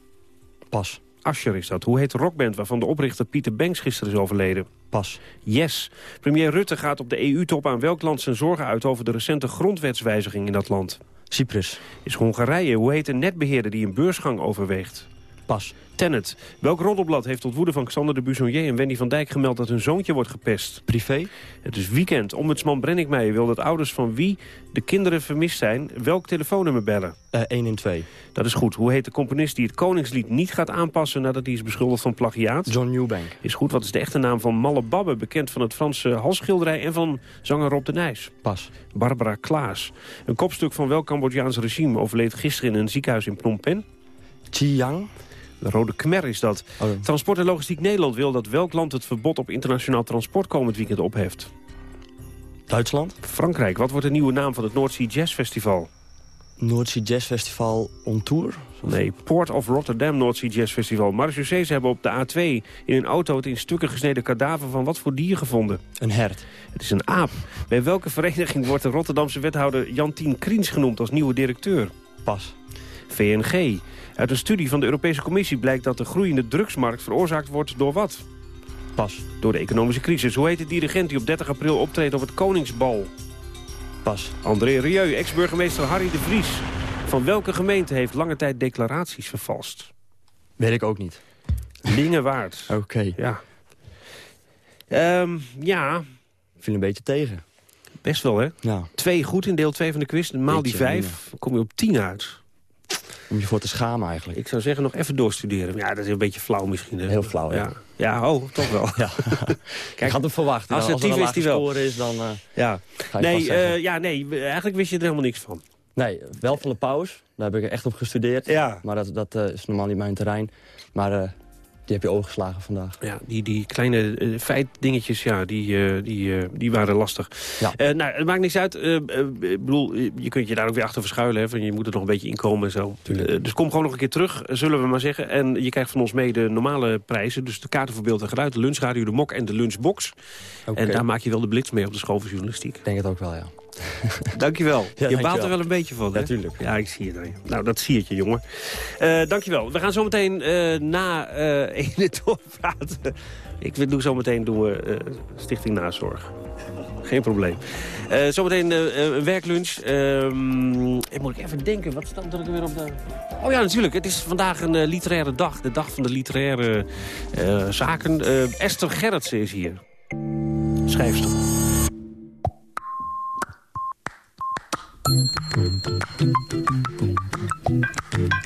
Pas. Ascher is dat. Hoe heet de rockband waarvan de oprichter Pieter Banks gisteren is overleden? Pas. Yes. Premier Rutte gaat op de EU-top aan welk land zijn zorgen uit... over de recente grondwetswijziging in dat land? Cyprus. Is Hongarije. Hoe heet de netbeheerder die een beursgang overweegt? Pas. Tenet. Welk roddelblad heeft tot woede van Xander de Bussonnier en Wendy van Dijk gemeld dat hun zoontje wordt gepest? Privé. Het is weekend. Ombudsman Brenninkmeijer wil dat ouders van wie de kinderen vermist zijn... welk telefoonnummer bellen? Uh, 1 in 2. Dat is goed. Hoe heet de componist die het Koningslied niet gaat aanpassen... nadat hij is beschuldigd van plagiaat? John Newbank. Is goed. Wat is de echte naam van Malle Babbe... bekend van het Franse halsschilderij en van zanger Rob de Nijs? Pas. Barbara Klaas. Een kopstuk van welk Cambodjaans regime overleed gisteren in een ziekenhuis in Phnom Penh? Chiang. De Rode Khmer is dat. Oh. Transport en Logistiek Nederland wil dat welk land het verbod op internationaal transport komend weekend opheft. Duitsland. Frankrijk. Wat wordt de nieuwe naam van het Noordzee Jazz Festival? Noordzee Jazz Festival on Tour? Nee, Port of Rotterdam Noordzee Jazz Festival. Marechaussees hebben op de A2 in een auto het in stukken gesneden kadaver van wat voor dier gevonden? Een hert. Het is een aap. Bij welke vereniging wordt de Rotterdamse wethouder Jantien Kriens genoemd als nieuwe directeur? Pas. VNG. Uit een studie van de Europese Commissie blijkt dat de groeiende drugsmarkt veroorzaakt wordt door wat? Pas. Door de economische crisis. Hoe heet de dirigent die op 30 april optreedt op het Koningsbal? Pas. André Rieu, ex-burgemeester Harry de Vries. Van welke gemeente heeft lange tijd declaraties vervalst? Weet ik ook niet. Lingewaard. Oké. Okay. Ja. Um, ja. Ik viel een beetje tegen. Best wel, hè? Ja. Twee goed in deel 2 van de quiz. Maal die vijf, dan kom je op 10 uit. Om je voor te schamen eigenlijk. Ik zou zeggen nog even doorstuderen. Ja, dat is een beetje flauw misschien. Hè? Heel flauw, ja. ja. oh, toch wel. ja. Kijk, ik had hem verwachten. Als, als er een is die wel. is, dan uh, ja. nee, uh, ja, nee, eigenlijk wist je er helemaal niks van. Nee, wel van de paus. Daar heb ik echt op gestudeerd. Ja. Maar dat, dat uh, is normaal niet mijn terrein. Maar die heb je overgeslagen vandaag. Ja, die, die kleine uh, feitdingetjes, ja, die, uh, die, uh, die waren lastig. Ja. Nou, het maakt niks uit. ik bedoel, je kunt je daar ook weer achter verschuilen. Hè, van je moet er nog een beetje inkomen en zo. dus kom gewoon nog een keer terug, zullen we maar zeggen. En je krijgt van ons mee de normale prijzen. Dus de kaarten voor beeld en geluid, de lunchradio, de mok en de lunchbox. Okay. En daar maak je wel de blitz mee op de school voor journalistiek. Ik denk het ook wel, ja. dankjewel. Ja, je baalt er wel een beetje van, hè? Natuurlijk. Ja, ik zie het. Nou, dat zie je, jongen. Uh, dankjewel. We gaan zo meteen uh, na uh, ene doorpraten. Ik doe zo meteen doen we Stichting Nazorg. Geen probleem. Zometeen een werklunch. Uh, ik moet ik even denken, wat staat er weer op de... Oh ja, natuurlijk. Het is vandaag een literaire dag. De dag van de literaire zaken. Esther Gerritsen is hier. Schrijfster.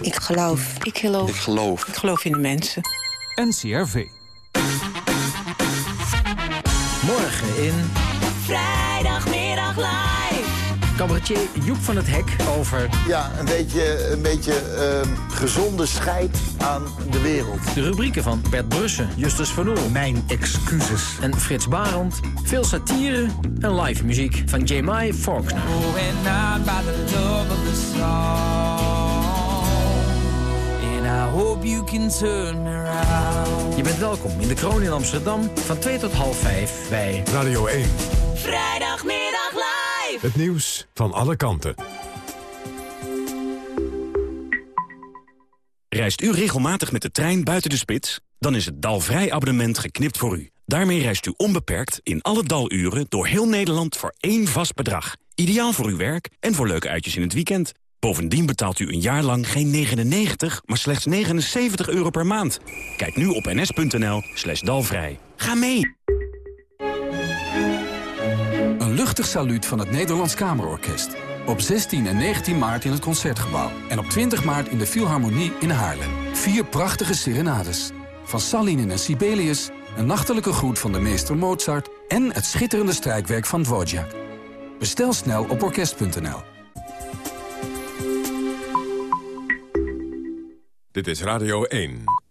Ik geloof. Ik geloof. Ik geloof. Ik geloof in de mensen. NCRV. Morgen in... Vrijdagmiddag live. Cabaretier Joep van het Hek over... Ja, een beetje, een beetje uh, gezonde scheid aan de wereld. De rubrieken van Bert Brussen, Justus van Oel. Mijn excuses. En Frits Barend. Veel satire en live muziek van J.M.I. Faulkner. Oh, and I'm by the love of the song. And I hope you can turn me around. Je bent welkom in de Kroon in Amsterdam van 2 tot half 5 bij Radio 1. Vrijdagmiddag. Het nieuws van alle kanten. Reist u regelmatig met de trein buiten de spits? Dan is het Dalvrij abonnement geknipt voor u. Daarmee reist u onbeperkt in alle daluren door heel Nederland voor één vast bedrag. Ideaal voor uw werk en voor leuke uitjes in het weekend. Bovendien betaalt u een jaar lang geen 99, maar slechts 79 euro per maand. Kijk nu op ns.nl slash dalvrij. Ga mee! Luchtig saluut van het Nederlands Kamerorkest. Op 16 en 19 maart in het Concertgebouw. En op 20 maart in de Philharmonie in Haarlem. Vier prachtige serenades. Van Salinen en Sibelius, een nachtelijke groet van de meester Mozart... en het schitterende strijkwerk van Dvorak. Bestel snel op orkest.nl. Dit is Radio 1.